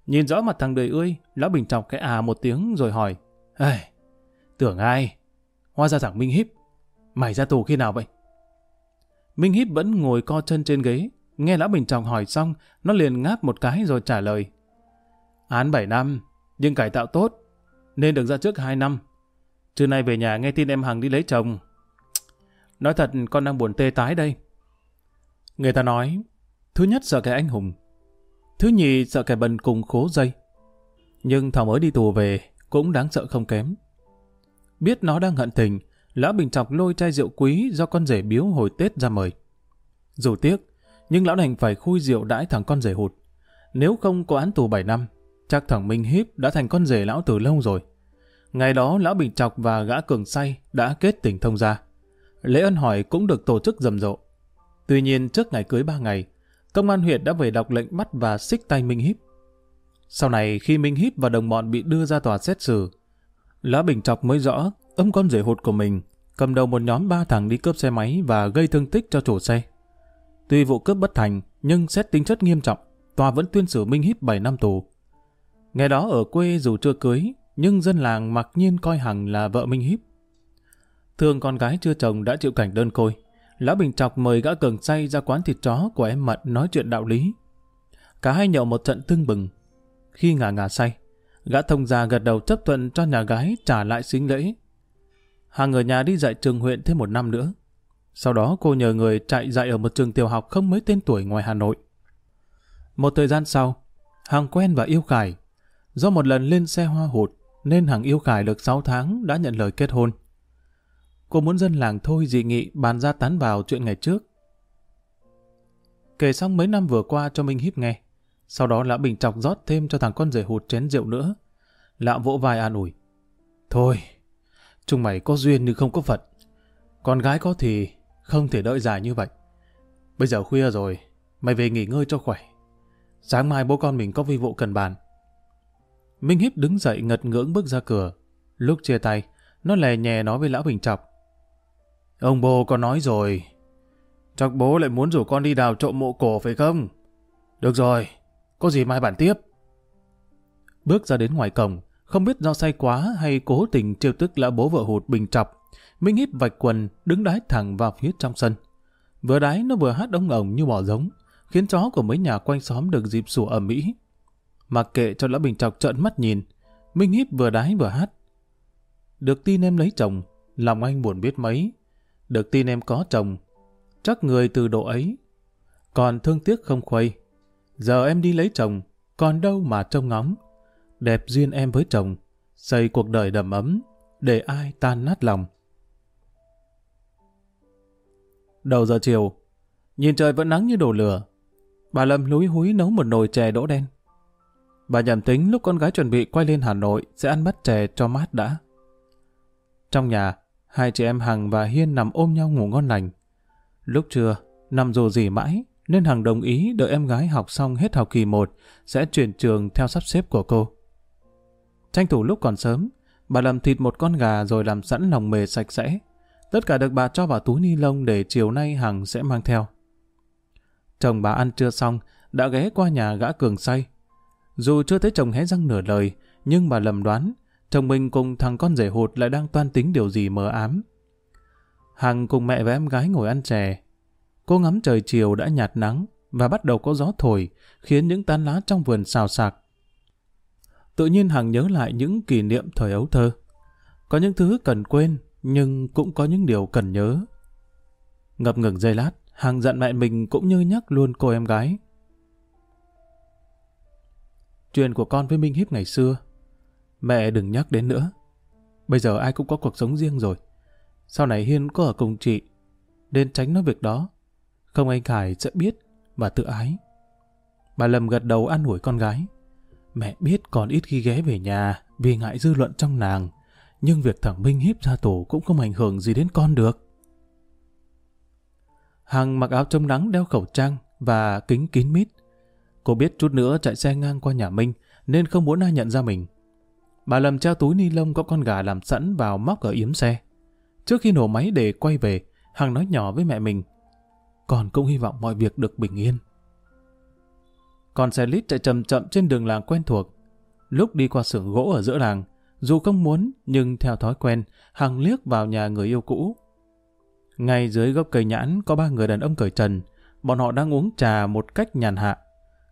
Speaker 1: Nhìn rõ mặt thằng đời ươi, lão bình chọc cái à một tiếng rồi hỏi. Ê, tưởng ai? Hoa ra thằng Minh Hiếp. Mày ra tù khi nào vậy? Minh Hiếp vẫn ngồi co chân trên ghế. Nghe lão bình trọng hỏi xong, nó liền ngáp một cái rồi trả lời. Án 7 năm, nhưng cải tạo tốt, nên được ra trước 2 năm. Trưa nay về nhà nghe tin em Hằng đi lấy chồng. Nói thật, con đang buồn tê tái đây. Người ta nói, thứ nhất sợ cái anh hùng, thứ nhì sợ kẻ bần cùng khố dây. Nhưng thảo mới đi tù về cũng đáng sợ không kém. biết nó đang hận tình, Lão Bình Chọc lôi chai rượu quý do con rể biếu hồi Tết ra mời. Dù tiếc, nhưng lão đành phải khui rượu đãi thằng con rể hụt. Nếu không có án tù 7 năm, chắc thằng Minh Hiếp đã thành con rể lão từ lâu rồi. Ngày đó lão Bình Chọc và gã cường say đã kết tình thông gia. Lễ ân hỏi cũng được tổ chức rầm rộ. Tuy nhiên trước ngày cưới 3 ngày, công an huyện đã về đọc lệnh bắt và xích tay Minh Híp. Sau này khi Minh Híp và đồng bọn bị đưa ra tòa xét xử, Lã Bình Chọc mới rõ ông con rể hụt của mình cầm đầu một nhóm ba thằng đi cướp xe máy và gây thương tích cho chủ xe. Tuy vụ cướp bất thành, nhưng xét tính chất nghiêm trọng, tòa vẫn tuyên xử Minh Híp 7 năm tù. Ngày đó ở quê dù chưa cưới, nhưng dân làng mặc nhiên coi Hằng là vợ Minh Híp. Thường con gái chưa chồng đã chịu cảnh đơn côi. Lão Bình Chọc mời gã cường say ra quán thịt chó của em Mận nói chuyện đạo lý. Cả hai nhậu một trận tưng bừng. Khi ngả ngả say, gã thông già gật đầu chấp thuận cho nhà gái trả lại xính lễ. Hàng ở nhà đi dạy trường huyện thêm một năm nữa. Sau đó cô nhờ người chạy dạy ở một trường tiểu học không mấy tên tuổi ngoài Hà Nội. Một thời gian sau, Hằng quen và yêu Khải. Do một lần lên xe hoa hụt, nên Hằng yêu Khải được 6 tháng đã nhận lời kết hôn. Cô muốn dân làng thôi dị nghị bàn ra tán vào chuyện ngày trước. Kể xong mấy năm vừa qua cho Minh híp nghe. Sau đó Lã Bình chọc rót thêm cho thằng con rể hụt chén rượu nữa. Lạ vỗ vai an ủi. Thôi, chúng mày có duyên nhưng không có phận. Con gái có thì không thể đợi dài như vậy. Bây giờ khuya rồi, mày về nghỉ ngơi cho khỏe. Sáng mai bố con mình có vi vụ cần bàn. Minh Hiếp đứng dậy ngật ngưỡng bước ra cửa. Lúc chia tay, nó lè nhè nói với Lão Bình Chọc. Ông bố có nói rồi. Chắc bố lại muốn rủ con đi đào trộm mộ cổ phải không? Được rồi, có gì mai bản tiếp. Bước ra đến ngoài cổng, không biết do say quá hay cố tình trêu tức lão bố vợ hụt Bình Chọc. Minh hít vạch quần, đứng đái thẳng vào phía trong sân. Vừa đái nó vừa hát ống ổng như bỏ giống, khiến chó của mấy nhà quanh xóm được dịp sủa ở Mỹ. Mặc kệ cho lão Bình Chọc trợn mắt nhìn, Minh hít vừa đái vừa hát. Được tin em lấy chồng, lòng anh buồn biết mấy. Được tin em có chồng, chắc người từ độ ấy. Còn thương tiếc không khuây. Giờ em đi lấy chồng, còn đâu mà trông ngóng. Đẹp duyên em với chồng, xây cuộc đời đầm ấm, để ai tan nát lòng. Đầu giờ chiều, nhìn trời vẫn nắng như đổ lửa. Bà Lâm lúi húi nấu một nồi chè đỗ đen. Bà nhầm tính lúc con gái chuẩn bị quay lên Hà Nội sẽ ăn bát chè cho mát đã. Trong nhà, hai chị em Hằng và Hiên nằm ôm nhau ngủ ngon lành. Lúc trưa, nằm dù gì mãi, nên Hằng đồng ý đợi em gái học xong hết học kỳ 1 sẽ chuyển trường theo sắp xếp của cô. Tranh thủ lúc còn sớm, bà làm thịt một con gà rồi làm sẵn lòng mề sạch sẽ. Tất cả được bà cho vào túi ni lông để chiều nay Hằng sẽ mang theo. Chồng bà ăn trưa xong, đã ghé qua nhà gã cường say. Dù chưa thấy chồng hé răng nửa lời, nhưng bà lầm đoán, chồng mình cùng thằng con rể hụt lại đang toan tính điều gì mờ ám. Hằng cùng mẹ và em gái ngồi ăn chè. Cô ngắm trời chiều đã nhạt nắng và bắt đầu có gió thổi, khiến những tán lá trong vườn xào xạc. Tự nhiên Hằng nhớ lại những kỷ niệm thời ấu thơ. Có những thứ cần quên, nhưng cũng có những điều cần nhớ. Ngập ngừng giây lát, Hằng dặn mẹ mình cũng như nhắc luôn cô em gái. Chuyện của con với Minh Hiếp ngày xưa, mẹ đừng nhắc đến nữa. Bây giờ ai cũng có cuộc sống riêng rồi. Sau này Hiên có ở cùng chị, nên tránh nói việc đó. Không anh Khải sẽ biết và tự ái. Bà Lâm gật đầu an ủi con gái. Mẹ biết còn ít khi ghé về nhà vì ngại dư luận trong nàng, nhưng việc thằng Minh hiếp ra tù cũng không ảnh hưởng gì đến con được. Hằng mặc áo chống nắng đeo khẩu trang và kính kín mít. Cô biết chút nữa chạy xe ngang qua nhà Minh nên không muốn ai nhận ra mình. Bà Lâm trao túi ni lông có con gà làm sẵn vào móc ở yếm xe. Trước khi nổ máy để quay về, Hằng nói nhỏ với mẹ mình. Con cũng hy vọng mọi việc được bình yên. Con xe lít chạy chậm chậm trên đường làng quen thuộc. Lúc đi qua xưởng gỗ ở giữa làng, dù không muốn nhưng theo thói quen, Hằng liếc vào nhà người yêu cũ. Ngay dưới gốc cây nhãn có ba người đàn ông cởi trần, bọn họ đang uống trà một cách nhàn hạ.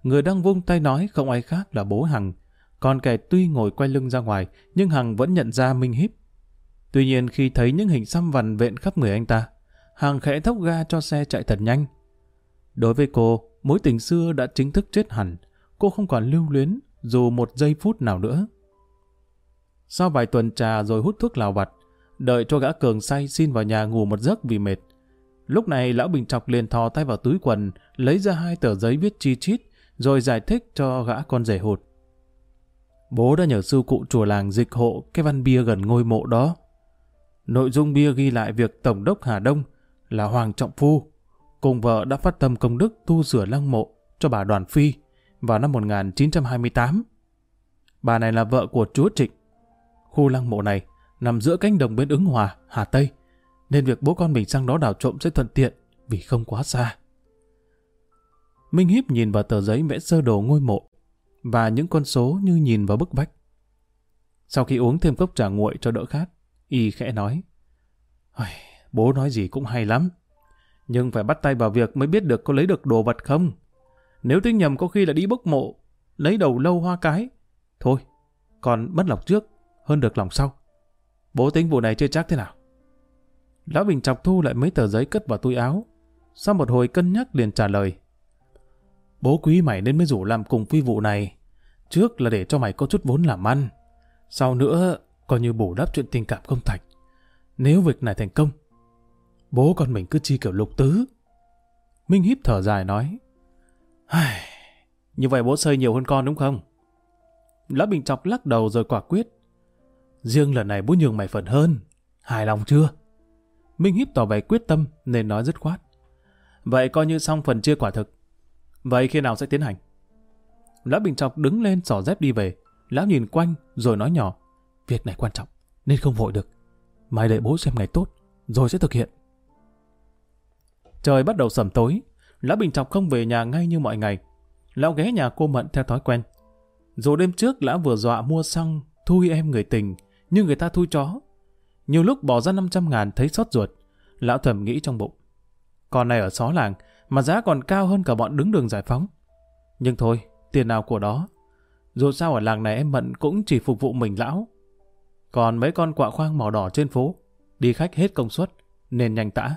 Speaker 1: Người đang vung tay nói không ai khác là bố Hằng, còn kẻ tuy ngồi quay lưng ra ngoài, nhưng Hằng vẫn nhận ra Minh Hiếp. Tuy nhiên khi thấy những hình xăm vằn vện khắp người anh ta, Hằng khẽ thốc ga cho xe chạy thật nhanh. Đối với cô, mối tình xưa đã chính thức chết hẳn, cô không còn lưu luyến dù một giây phút nào nữa. Sau vài tuần trà rồi hút thuốc lào vặt, đợi cho gã cường say xin vào nhà ngủ một giấc vì mệt. Lúc này lão Bình Chọc liền thò tay vào túi quần, lấy ra hai tờ giấy viết chi chít, rồi giải thích cho gã con rể hụt. Bố đã nhờ sư cụ chùa làng dịch hộ cái văn bia gần ngôi mộ đó. Nội dung bia ghi lại việc Tổng đốc Hà Đông là Hoàng Trọng Phu, cùng vợ đã phát tâm công đức tu sửa lăng mộ cho bà Đoàn Phi vào năm 1928. Bà này là vợ của chúa Trịnh. Khu lăng mộ này nằm giữa cánh đồng bên ứng hòa, Hà Tây, nên việc bố con mình sang đó đào trộm sẽ thuận tiện vì không quá xa. Minh Hiếp nhìn vào tờ giấy vẽ sơ đồ ngôi mộ và những con số như nhìn vào bức vách. Sau khi uống thêm cốc trà nguội cho đỡ khát, y khẽ nói Bố nói gì cũng hay lắm, nhưng phải bắt tay vào việc mới biết được có lấy được đồ vật không. Nếu tính nhầm có khi là đi bốc mộ, lấy đầu lâu hoa cái. Thôi, còn mất lòng trước, hơn được lòng sau. Bố tính vụ này chưa chắc thế nào. Lão Bình chọc thu lại mấy tờ giấy cất vào túi áo. Sau một hồi cân nhắc liền trả lời. Bố quý mày nên mới rủ làm cùng phi vụ này. Trước là để cho mày có chút vốn làm ăn. Sau nữa, coi như bù đắp chuyện tình cảm công thành. Nếu việc này thành công, bố con mình cứ chi kiểu lục tứ. Minh híp thở dài nói. Như vậy bố xây nhiều hơn con đúng không? Lão Bình chọc lắc đầu rồi quả quyết. Riêng lần này bố nhường mày phần hơn. Hài lòng chưa? Minh híp tỏ vẻ quyết tâm nên nói dứt khoát. Vậy coi như xong phần chia quả thực. Vậy khi nào sẽ tiến hành? Lão Bình Trọc đứng lên sỏ dép đi về. Lão nhìn quanh rồi nói nhỏ. Việc này quan trọng nên không vội được. Mai đợi bố xem ngày tốt rồi sẽ thực hiện. Trời bắt đầu sầm tối. Lão Bình Trọc không về nhà ngay như mọi ngày. Lão ghé nhà cô Mận theo thói quen. Dù đêm trước lão vừa dọa mua xăng thui em người tình nhưng người ta thui chó nhiều lúc bỏ ra 500 ngàn thấy xót ruột. Lão thầm nghĩ trong bụng. Con này ở xó làng, mà giá còn cao hơn cả bọn đứng đường giải phóng. Nhưng thôi, tiền nào của đó. Dù sao ở làng này em Mận cũng chỉ phục vụ mình lão. Còn mấy con quạ khoang màu đỏ trên phố, đi khách hết công suất, nên nhanh tã.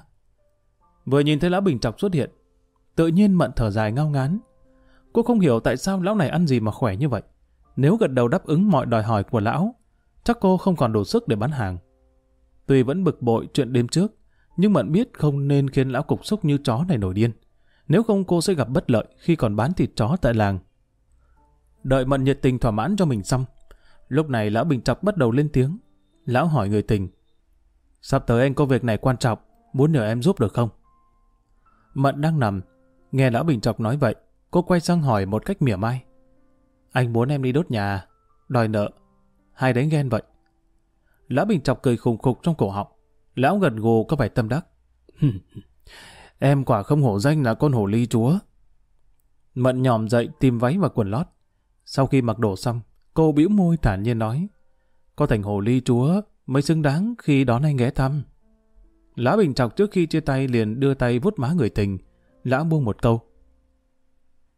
Speaker 1: Vừa nhìn thấy lão Bình Chọc xuất hiện, tự nhiên Mận thở dài ngao ngán. Cô không hiểu tại sao lão này ăn gì mà khỏe như vậy. Nếu gật đầu đáp ứng mọi đòi hỏi của lão, chắc cô không còn đủ sức để bán hàng. Tuy vẫn bực bội chuyện đêm trước, nhưng Mận biết không nên khiến lão cục xúc như chó này nổi điên. Nếu không cô sẽ gặp bất lợi khi còn bán thịt chó tại làng. Đợi Mận nhiệt tình thỏa mãn cho mình xong. Lúc này lão Bình Chọc bắt đầu lên tiếng. Lão hỏi người tình. Sắp tới anh có việc này quan trọng, muốn nhờ em giúp được không? Mận đang nằm, nghe lão Bình Chọc nói vậy, cô quay sang hỏi một cách mỉa mai. Anh muốn em đi đốt nhà, đòi nợ, hay đánh ghen vậy? Lão Bình chọc cười khùng khục trong cổ họng. Lão gần gù có vẻ tâm đắc. em quả không hổ danh là con hổ ly chúa. Mận nhòm dậy tìm váy và quần lót. Sau khi mặc đồ xong, cô bĩu môi thản nhiên nói. Có thành hồ ly chúa mới xứng đáng khi đón anh ghé thăm. Lão Bình chọc trước khi chia tay liền đưa tay vuốt má người tình. Lão buông một câu.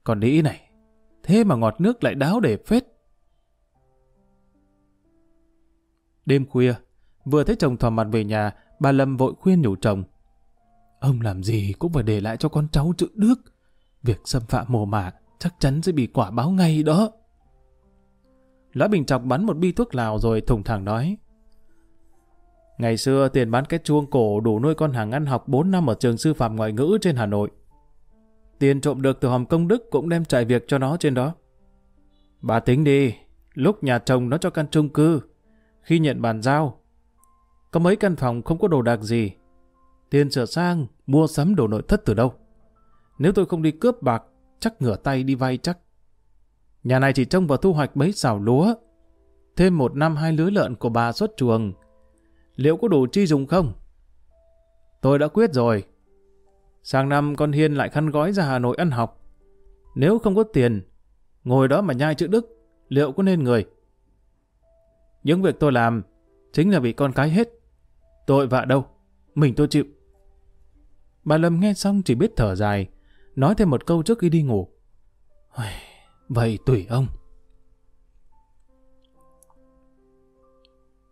Speaker 1: Còn đĩ này, thế mà ngọt nước lại đáo để phết. Đêm khuya, vừa thấy chồng thò mặt về nhà, bà Lâm vội khuyên nhủ chồng. Ông làm gì cũng phải để lại cho con cháu chữ đức. Việc xâm phạm mồ mả chắc chắn sẽ bị quả báo ngay đó. Lã Bình Chọc bắn một bi thuốc lào rồi thùng thẳng nói. Ngày xưa tiền bán cái chuông cổ đủ nuôi con hàng ăn học 4 năm ở trường sư phạm ngoại ngữ trên Hà Nội. Tiền trộm được từ hòm công đức cũng đem chạy việc cho nó trên đó. Bà tính đi, lúc nhà chồng nó cho căn chung cư, khi nhận bàn giao. Có mấy căn phòng không có đồ đạc gì. Tiền sửa sang, mua sắm đồ nội thất từ đâu. Nếu tôi không đi cướp bạc, chắc ngửa tay đi vay chắc. Nhà này chỉ trông vào thu hoạch mấy xào lúa. Thêm một năm hai lưới lợn của bà xuất chuồng. Liệu có đủ chi dùng không? Tôi đã quyết rồi. Sang năm con Hiên lại khăn gói ra Hà Nội ăn học. Nếu không có tiền, ngồi đó mà nhai chữ đức, liệu có nên người? Những việc tôi làm chính là vì con cái hết. Tội vạ đâu, mình tôi chịu. Bà Lâm nghe xong chỉ biết thở dài, nói thêm một câu trước khi đi ngủ. Vậy tùy ông.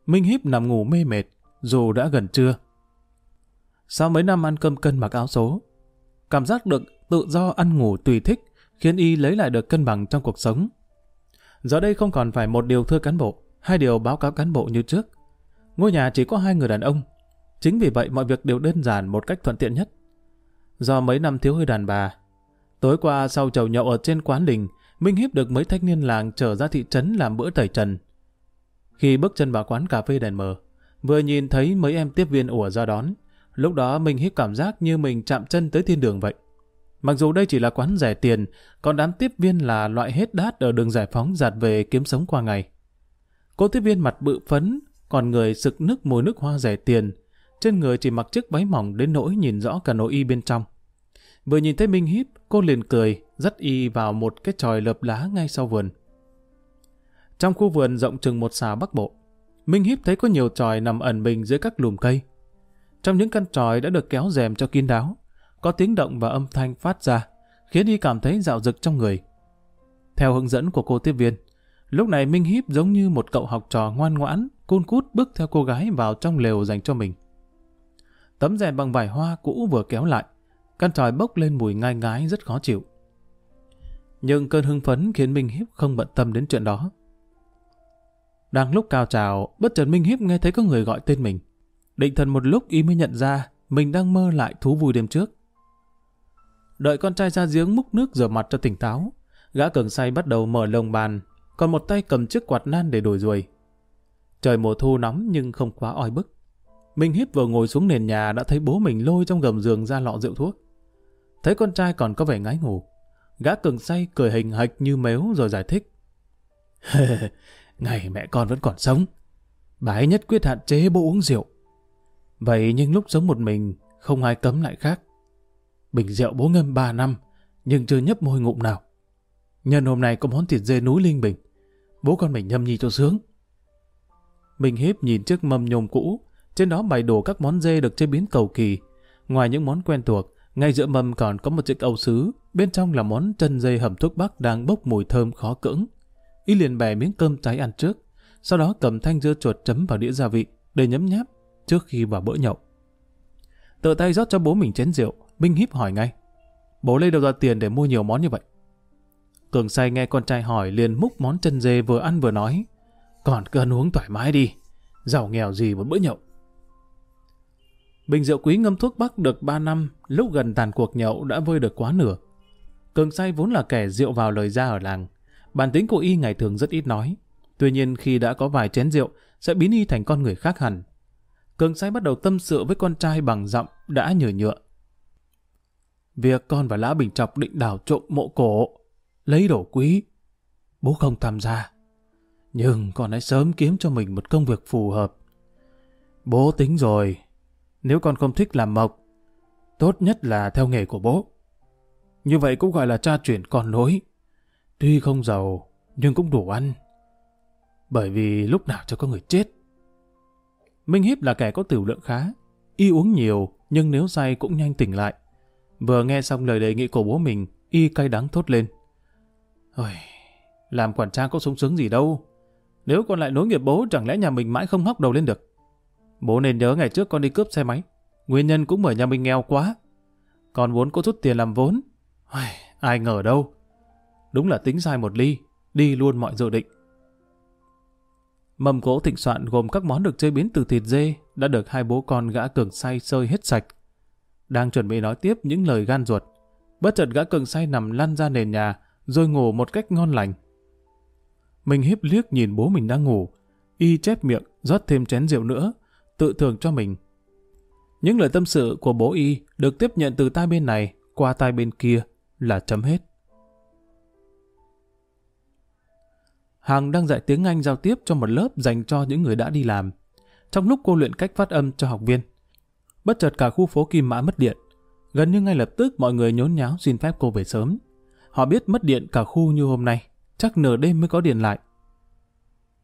Speaker 1: Minh Hiếp nằm ngủ mê mệt, dù đã gần trưa. Sau mấy năm ăn cơm cân mặc áo số, cảm giác được tự do ăn ngủ tùy thích khiến y lấy lại được cân bằng trong cuộc sống. Giờ đây không còn phải một điều thưa cán bộ, hai điều báo cáo cán bộ như trước. Ngôi nhà chỉ có hai người đàn ông. Chính vì vậy mọi việc đều đơn giản một cách thuận tiện nhất. Do mấy năm thiếu hơi đàn bà, tối qua sau chầu nhậu ở trên quán đình, Minh Hiếp được mấy thanh niên làng trở ra thị trấn làm bữa tẩy trần. Khi bước chân vào quán cà phê đèn mờ, vừa nhìn thấy mấy em tiếp viên ủa ra đón, lúc đó Minh Hiếp cảm giác như mình chạm chân tới thiên đường vậy. Mặc dù đây chỉ là quán rẻ tiền, còn đám tiếp viên là loại hết đát ở đường giải phóng giạt về kiếm sống qua ngày. Cô tiếp viên mặt bự phấn, còn người sực nước mùi nước hoa rẻ tiền. Trên người chỉ mặc chiếc váy mỏng đến nỗi nhìn rõ cả nội y bên trong. Vừa nhìn thấy Minh Hiếp, cô liền cười, dắt y vào một cái tròi lợp lá ngay sau vườn. Trong khu vườn rộng chừng một xà bắc bộ, Minh Hiếp thấy có nhiều tròi nằm ẩn mình dưới các lùm cây. Trong những căn tròi đã được kéo rèm cho kín đáo, có tiếng động và âm thanh phát ra, khiến y cảm thấy dạo dực trong người. Theo hướng dẫn của cô tiếp viên, lúc này Minh Hiếp giống như một cậu học trò ngoan ngoãn, Côn cút bước theo cô gái vào trong lều dành cho mình. Tấm rèm bằng vải hoa cũ vừa kéo lại, căn tròi bốc lên mùi ngai ngái rất khó chịu. Nhưng cơn hưng phấn khiến Minh Hiếp không bận tâm đến chuyện đó. Đang lúc cao trào, bất chợt Minh Hiếp nghe thấy có người gọi tên mình. Định thần một lúc y mới nhận ra mình đang mơ lại thú vui đêm trước. Đợi con trai ra giếng múc nước rửa mặt cho tỉnh táo, gã cường say bắt đầu mở lồng bàn, còn một tay cầm chiếc quạt nan để đổi ruồi. Trời mùa thu nóng nhưng không quá oi bức. Minh Hiếp vừa ngồi xuống nền nhà đã thấy bố mình lôi trong gầm giường ra lọ rượu thuốc. Thấy con trai còn có vẻ ngái ngủ. Gã cường say cười hình hạch như mếu rồi giải thích. *laughs* Ngày mẹ con vẫn còn sống. Bà ấy nhất quyết hạn chế bố uống rượu. Vậy nhưng lúc sống một mình, không ai cấm lại khác. Bình rượu bố ngâm 3 năm, nhưng chưa nhấp môi ngụm nào. Nhân hôm nay có món thịt dê núi Linh Bình. Bố con mình nhâm nhi cho sướng. Minh Hiếp nhìn chiếc mâm nhôm cũ, trên đó bày đồ các món dê được chế biến cầu kỳ. Ngoài những món quen thuộc, ngay giữa mâm còn có một chiếc âu sứ, bên trong là món chân dê hầm thuốc bắc đang bốc mùi thơm khó cưỡng. Y liền bè miếng cơm cháy ăn trước, sau đó cầm thanh dưa chuột chấm vào đĩa gia vị để nhấm nháp trước khi vào bữa nhậu. Tự tay rót cho bố mình chén rượu, Minh Hiếp hỏi ngay. Bố lấy đâu ra tiền để mua nhiều món như vậy? Cường say nghe con trai hỏi liền múc món chân dê vừa ăn vừa nói. Còn cứ ăn uống thoải mái đi, giàu nghèo gì một bữa nhậu. Bình rượu quý ngâm thuốc bắc được 3 năm, lúc gần tàn cuộc nhậu đã vơi được quá nửa. Cường say vốn là kẻ rượu vào lời ra ở làng. Bản tính của y ngày thường rất ít nói. Tuy nhiên khi đã có vài chén rượu, sẽ biến y thành con người khác hẳn. Cường say bắt đầu tâm sự với con trai bằng giọng đã nhờ nhựa. Việc con và Lã Bình Trọc định đào trộm mộ cổ, lấy đồ quý. Bố không tham gia. Nhưng con hãy sớm kiếm cho mình một công việc phù hợp. Bố tính rồi, nếu con không thích làm mộc, tốt nhất là theo nghề của bố. Như vậy cũng gọi là cha chuyển con nối. Tuy không giàu, nhưng cũng đủ ăn. Bởi vì lúc nào cho có người chết. Minh Hiếp là kẻ có tiểu lượng khá, y uống nhiều, nhưng nếu say cũng nhanh tỉnh lại. Vừa nghe xong lời đề nghị của bố mình, y cay đắng thốt lên. Ôi, làm quản trang có sung sướng gì đâu. Nếu con lại nối nghiệp bố, chẳng lẽ nhà mình mãi không ngóc đầu lên được. Bố nên nhớ ngày trước con đi cướp xe máy. Nguyên nhân cũng bởi nhà mình nghèo quá. Con vốn có chút tiền làm vốn. Ai ngờ đâu. Đúng là tính sai một ly, đi luôn mọi dự định. Mâm cỗ thịnh soạn gồm các món được chế biến từ thịt dê đã được hai bố con gã cường say sơi hết sạch. Đang chuẩn bị nói tiếp những lời gan ruột. Bất chợt gã cường say nằm lăn ra nền nhà rồi ngủ một cách ngon lành. Mình hiếp liếc nhìn bố mình đang ngủ, y chép miệng rót thêm chén rượu nữa, tự thưởng cho mình. Những lời tâm sự của bố y được tiếp nhận từ tai bên này qua tai bên kia là chấm hết. Hằng đang dạy tiếng Anh giao tiếp cho một lớp dành cho những người đã đi làm. Trong lúc cô luyện cách phát âm cho học viên, bất chợt cả khu phố Kim Mã mất điện. Gần như ngay lập tức mọi người nhốn nháo xin phép cô về sớm. Họ biết mất điện cả khu như hôm nay, chắc nửa đêm mới có điện lại.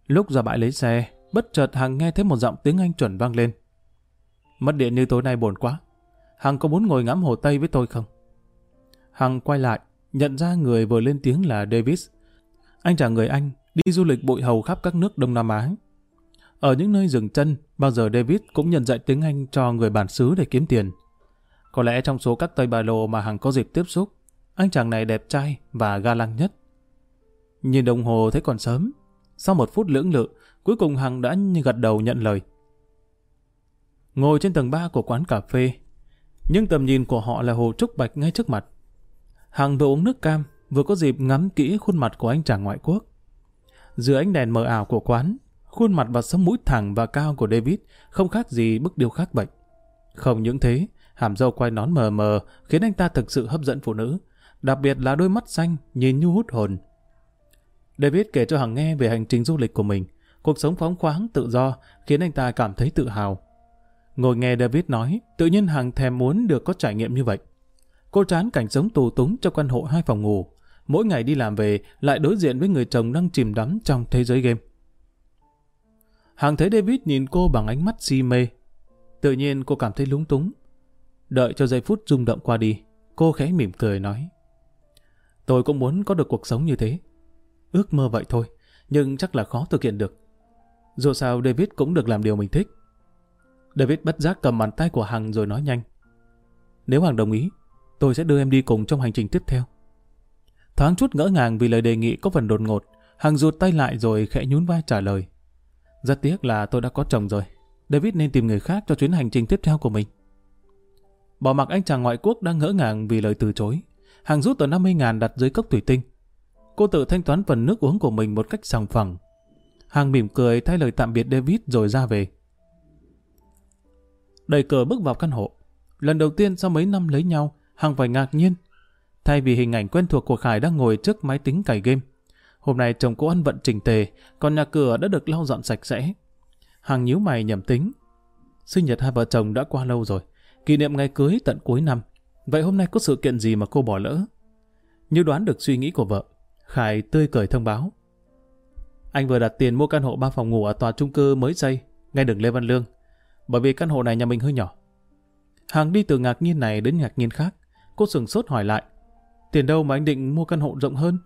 Speaker 1: Lúc ra bãi lấy xe, bất chợt Hằng nghe thấy một giọng tiếng Anh chuẩn vang lên. Mất điện như tối nay buồn quá. Hằng có muốn ngồi ngắm hồ Tây với tôi không? Hằng quay lại, nhận ra người vừa lên tiếng là Davis. Anh chàng người Anh, đi du lịch bụi hầu khắp các nước Đông Nam Á. Ở những nơi dừng chân, bao giờ David cũng nhận dạy tiếng Anh cho người bản xứ để kiếm tiền. Có lẽ trong số các Tây Ba Lô mà Hằng có dịp tiếp xúc, anh chàng này đẹp trai và ga lăng nhất. Nhìn đồng hồ thấy còn sớm. Sau một phút lưỡng lự, cuối cùng Hằng đã gật đầu nhận lời. ngồi trên tầng 3 của quán cà phê. Nhưng tầm nhìn của họ là hồ trúc bạch ngay trước mặt. Hằng vừa uống nước cam, vừa có dịp ngắm kỹ khuôn mặt của anh chàng ngoại quốc. Dưới ánh đèn mờ ảo của quán, khuôn mặt và sống mũi thẳng và cao của David không khác gì bức điêu khắc bệnh. Không những thế, hàm râu quay nón mờ mờ khiến anh ta thực sự hấp dẫn phụ nữ, đặc biệt là đôi mắt xanh nhìn nhu hút hồn. David kể cho Hằng nghe về hành trình du lịch của mình, cuộc sống phóng khoáng, tự do khiến anh ta cảm thấy tự hào. Ngồi nghe David nói, tự nhiên Hằng thèm muốn được có trải nghiệm như vậy. Cô chán cảnh sống tù túng trong căn hộ hai phòng ngủ, mỗi ngày đi làm về lại đối diện với người chồng đang chìm đắm trong thế giới game. Hằng thấy David nhìn cô bằng ánh mắt si mê. Tự nhiên cô cảm thấy lúng túng. Đợi cho giây phút rung động qua đi, cô khẽ mỉm cười nói. Tôi cũng muốn có được cuộc sống như thế. Ước mơ vậy thôi, nhưng chắc là khó thực hiện được. Dù sao David cũng được làm điều mình thích. David bất giác cầm bàn tay của Hằng rồi nói nhanh. Nếu Hằng đồng ý, tôi sẽ đưa em đi cùng trong hành trình tiếp theo. Thoáng chút ngỡ ngàng vì lời đề nghị có phần đột ngột, Hằng rụt tay lại rồi khẽ nhún vai trả lời. Rất tiếc là tôi đã có chồng rồi. David nên tìm người khác cho chuyến hành trình tiếp theo của mình. Bỏ mặc anh chàng ngoại quốc đang ngỡ ngàng vì lời từ chối. Hằng rút tờ 50 ngàn đặt dưới cốc thủy tinh. Cô tự thanh toán phần nước uống của mình một cách sòng phẳng. Hằng mỉm cười thay lời tạm biệt David rồi ra về. Đẩy cửa bước vào căn hộ. Lần đầu tiên sau mấy năm lấy nhau, Hằng phải ngạc nhiên. Thay vì hình ảnh quen thuộc của Khải đang ngồi trước máy tính cày game, hôm nay chồng cô ăn vận trình tề, còn nhà cửa đã được lau dọn sạch sẽ. Hằng nhíu mày nhầm tính. Sinh nhật hai vợ chồng đã qua lâu rồi, kỷ niệm ngày cưới tận cuối năm. Vậy hôm nay có sự kiện gì mà cô bỏ lỡ? Như đoán được suy nghĩ của vợ, Khải tươi cười thông báo. Anh vừa đặt tiền mua căn hộ ba phòng ngủ ở tòa trung cư mới xây, ngay đường Lê Văn Lương. Bởi vì căn hộ này nhà mình hơi nhỏ. Hàng đi từ ngạc nhiên này đến ngạc nhiên khác. Cô sừng sốt hỏi lại. Tiền đâu mà anh định mua căn hộ rộng hơn?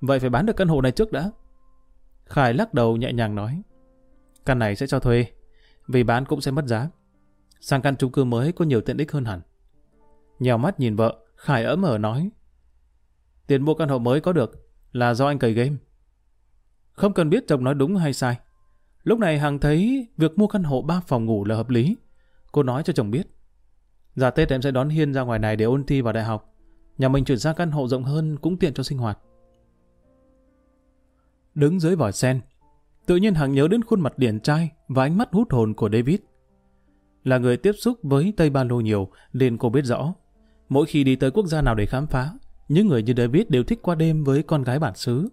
Speaker 1: Vậy phải bán được căn hộ này trước đã. Khải lắc đầu nhẹ nhàng nói. Căn này sẽ cho thuê. Vì bán cũng sẽ mất giá. Sang căn chung cư mới có nhiều tiện ích hơn hẳn. Nhèo mắt nhìn vợ, Khải ấm ở nói. Tiền mua căn hộ mới có được là do anh cày game. Không cần biết chồng nói đúng hay sai. Lúc này Hằng thấy việc mua căn hộ ba phòng ngủ là hợp lý. Cô nói cho chồng biết. Giả Tết em sẽ đón Hiên ra ngoài này để ôn thi vào đại học. Nhà mình chuyển sang căn hộ rộng hơn cũng tiện cho sinh hoạt. Đứng dưới vòi sen, tự nhiên Hằng nhớ đến khuôn mặt điển trai và ánh mắt hút hồn của David. Là người tiếp xúc với Tây Ba Lô nhiều nên cô biết rõ. Mỗi khi đi tới quốc gia nào để khám phá, những người như David đều thích qua đêm với con gái bản xứ.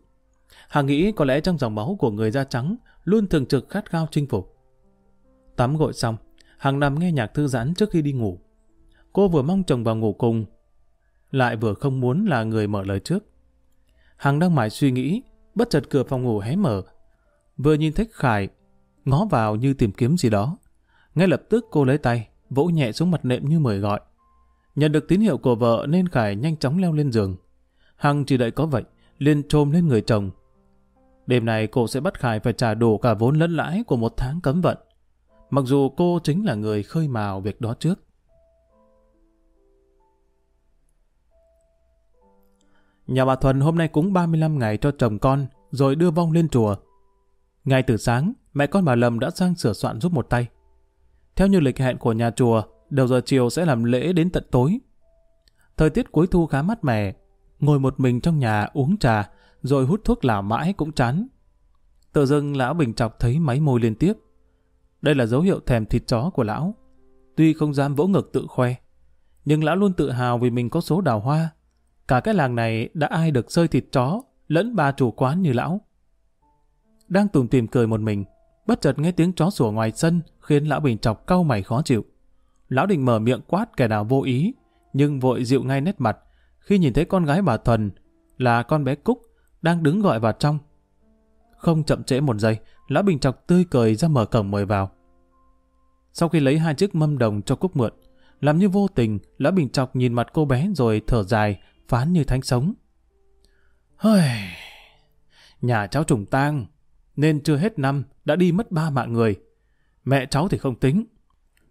Speaker 1: Hằng nghĩ có lẽ trong dòng máu của người da trắng luôn thường trực khát khao chinh phục. Tắm gội xong, Hằng nằm nghe nhạc thư giãn trước khi đi ngủ. Cô vừa mong chồng vào ngủ cùng, lại vừa không muốn là người mở lời trước. Hằng đang mải suy nghĩ, bất chợt cửa phòng ngủ hé mở. Vừa nhìn thấy Khải, ngó vào như tìm kiếm gì đó. Ngay lập tức cô lấy tay, vỗ nhẹ xuống mặt nệm như mời gọi. Nhận được tín hiệu của vợ nên Khải nhanh chóng leo lên giường. Hằng chỉ đợi có vậy, liền trôm lên người chồng. Đêm này cô sẽ bắt Khải phải trả đủ cả vốn lẫn lãi của một tháng cấm vận. Mặc dù cô chính là người khơi mào việc đó trước. Nhà bà Thuần hôm nay cúng 35 ngày cho chồng con, rồi đưa vong lên chùa. Ngay từ sáng, mẹ con bà Lâm đã sang sửa soạn giúp một tay. Theo như lịch hẹn của nhà chùa, đầu giờ chiều sẽ làm lễ đến tận tối. Thời tiết cuối thu khá mát mẻ, ngồi một mình trong nhà uống trà, rồi hút thuốc lào mãi cũng chán. Tự dưng lão Bình chọc thấy máy môi liên tiếp. Đây là dấu hiệu thèm thịt chó của lão. Tuy không dám vỗ ngực tự khoe, nhưng lão luôn tự hào vì mình có số đào hoa. Cả cái làng này đã ai được sơi thịt chó, lẫn ba chủ quán như lão. Đang tùm tìm cười một mình, bất chợt nghe tiếng chó sủa ngoài sân khiến lão Bình chọc cau mày khó chịu. Lão định mở miệng quát kẻ nào vô ý, nhưng vội dịu ngay nét mặt khi nhìn thấy con gái bà Thuần là con bé Cúc đang đứng gọi vào trong. Không chậm trễ một giây, Lão Bình chọc tươi cười ra mở cổng mời vào. Sau khi lấy hai chiếc mâm đồng cho Cúc mượn, làm như vô tình, Lão Bình chọc nhìn mặt cô bé rồi thở dài, phán như thánh sống. Hơi... Nhà cháu trùng tang, nên chưa hết năm đã đi mất ba mạng người. Mẹ cháu thì không tính.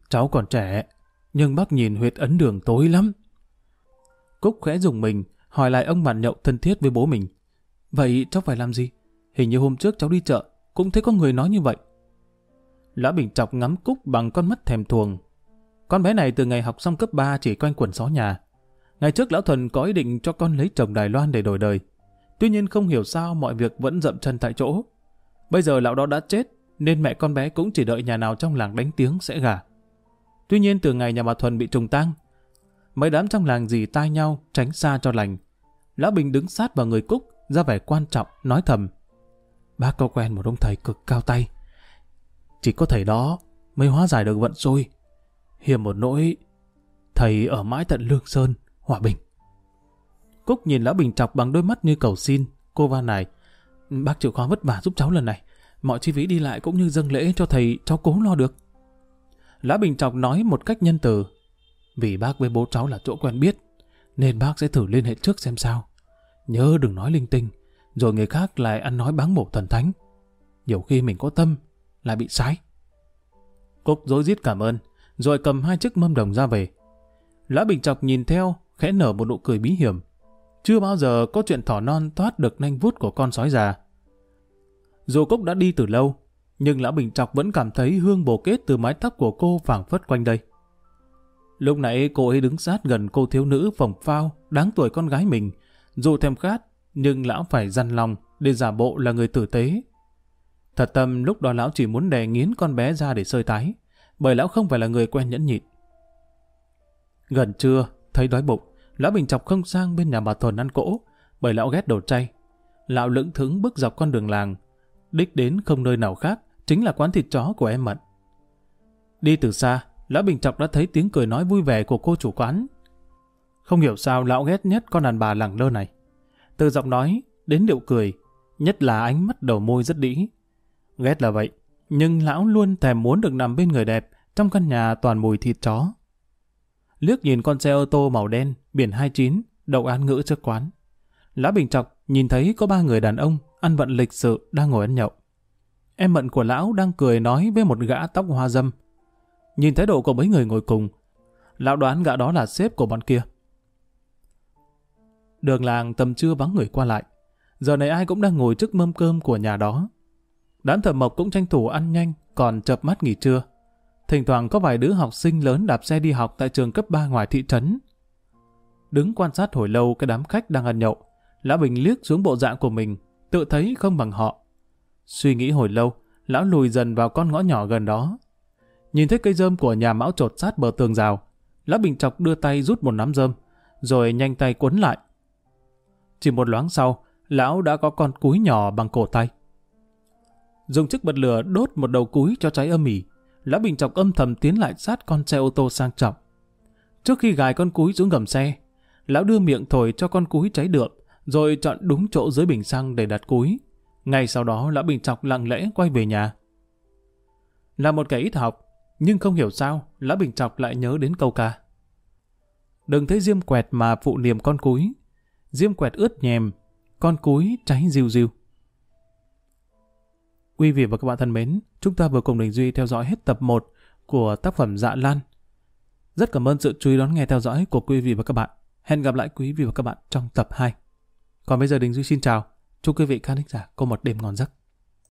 Speaker 1: Cháu còn trẻ, nhưng bác nhìn huyệt ấn đường tối lắm. Cúc khẽ dùng mình, hỏi lại ông bạn nhậu thân thiết với bố mình. Vậy cháu phải làm gì? Hình như hôm trước cháu đi chợ, cũng thấy có người nói như vậy. Lã Bình chọc ngắm Cúc bằng con mắt thèm thuồng, Con bé này từ ngày học xong cấp 3 chỉ quanh quẩn xó nhà. Ngày trước Lão Thuần có ý định cho con lấy chồng Đài Loan để đổi đời. Tuy nhiên không hiểu sao mọi việc vẫn dậm chân tại chỗ. Bây giờ lão đó đã chết, nên mẹ con bé cũng chỉ đợi nhà nào trong làng đánh tiếng sẽ gả. Tuy nhiên từ ngày nhà bà Thuần bị trùng tang, mấy đám trong làng dì tai nhau, tránh xa cho lành. Lão Bình đứng sát vào người Cúc, ra vẻ quan trọng, nói thầm. Bác có quen một ông thầy cực cao tay. Chỉ có thầy đó mới hóa giải được vận xui. Hiểm một nỗi, thầy ở mãi tận Lương Sơn, Hòa Bình. Cúc nhìn Lão Bình chọc bằng đôi mắt như cầu xin. Cô van này, bác chịu khó vất vả giúp cháu lần này. Mọi chi phí đi lại cũng như dâng lễ cho thầy cháu cố lo được. Lã Bình Chọc nói một cách nhân từ. Vì bác với bố cháu là chỗ quen biết, nên bác sẽ thử liên hệ trước xem sao. Nhớ đừng nói linh tinh, rồi người khác lại ăn nói báng bổ thần thánh. Nhiều khi mình có tâm, lại bị sái. Cúc dối rít cảm ơn, rồi cầm hai chiếc mâm đồng ra về. Lã Bình Chọc nhìn theo, khẽ nở một nụ cười bí hiểm. Chưa bao giờ có chuyện thỏ non thoát được nanh vút của con sói già. Dù Cúc đã đi từ lâu, nhưng Lão Bình Trọc vẫn cảm thấy hương bồ kết từ mái tóc của cô phảng phất quanh đây. Lúc nãy cô ấy đứng sát gần cô thiếu nữ phồng phao, đáng tuổi con gái mình. Dù thèm khát, nhưng Lão phải dằn lòng để giả bộ là người tử tế. Thật tâm lúc đó Lão chỉ muốn đè nghiến con bé ra để sơi tái, bởi Lão không phải là người quen nhẫn nhịn. Gần trưa, thấy đói bụng, Lão Bình Chọc không sang bên nhà bà Thuần ăn cỗ, bởi Lão ghét đồ chay. Lão lững thững bước dọc con đường làng, đích đến không nơi nào khác, chính là quán thịt chó của em Mận. Đi từ xa, Lão Bình Chọc đã thấy tiếng cười nói vui vẻ của cô chủ quán. Không hiểu sao lão ghét nhất con đàn bà lẳng lơ này. Từ giọng nói đến điệu cười, nhất là ánh mắt đầu môi rất đĩ. Ghét là vậy, nhưng lão luôn thèm muốn được nằm bên người đẹp trong căn nhà toàn mùi thịt chó. Liếc nhìn con xe ô tô màu đen, biển 29, đậu án ngữ trước quán. Lão Bình Chọc nhìn thấy có ba người đàn ông ăn vận lịch sự đang ngồi ăn nhậu. Em mận của lão đang cười nói với một gã tóc hoa dâm. Nhìn thái độ của mấy người ngồi cùng, lão đoán gã đó là sếp của bọn kia. Đường làng tầm trưa vắng người qua lại. Giờ này ai cũng đang ngồi trước mâm cơm của nhà đó. Đám thợ mộc cũng tranh thủ ăn nhanh, còn chập mắt nghỉ trưa. Thỉnh thoảng có vài đứa học sinh lớn đạp xe đi học tại trường cấp 3 ngoài thị trấn. Đứng quan sát hồi lâu cái đám khách đang ăn nhậu, Lão Bình liếc xuống bộ dạng của mình, tự thấy không bằng họ. Suy nghĩ hồi lâu, lão lùi dần vào con ngõ nhỏ gần đó. Nhìn thấy cây rơm của nhà mão trột sát bờ tường rào, lão bình chọc đưa tay rút một nắm rơm, rồi nhanh tay quấn lại. Chỉ một loáng sau, lão đã có con cúi nhỏ bằng cổ tay. Dùng chiếc bật lửa đốt một đầu cúi cho cháy âm ỉ, lão bình chọc âm thầm tiến lại sát con xe ô tô sang trọng. Trước khi gài con cúi xuống gầm xe, lão đưa miệng thổi cho con cúi cháy được, rồi chọn đúng chỗ dưới bình xăng để đặt cúi. Ngay sau đó lã Bình Chọc lặng lẽ quay về nhà. Là một kẻ ít học, nhưng không hiểu sao lã Bình Chọc lại nhớ đến câu ca. Đừng thấy diêm quẹt mà phụ niềm con cúi. Diêm quẹt ướt nhèm, con cúi cháy riu riu. Quý vị và các bạn thân mến, chúng ta vừa cùng Đình Duy theo dõi hết tập 1 của tác phẩm Dạ Lan. Rất cảm ơn sự chú ý đón nghe theo dõi của quý vị và các bạn. Hẹn gặp lại quý vị và các bạn trong tập 2. Còn bây giờ Đình Duy xin chào. Chúc quý vị khán giả có một đêm ngon giấc.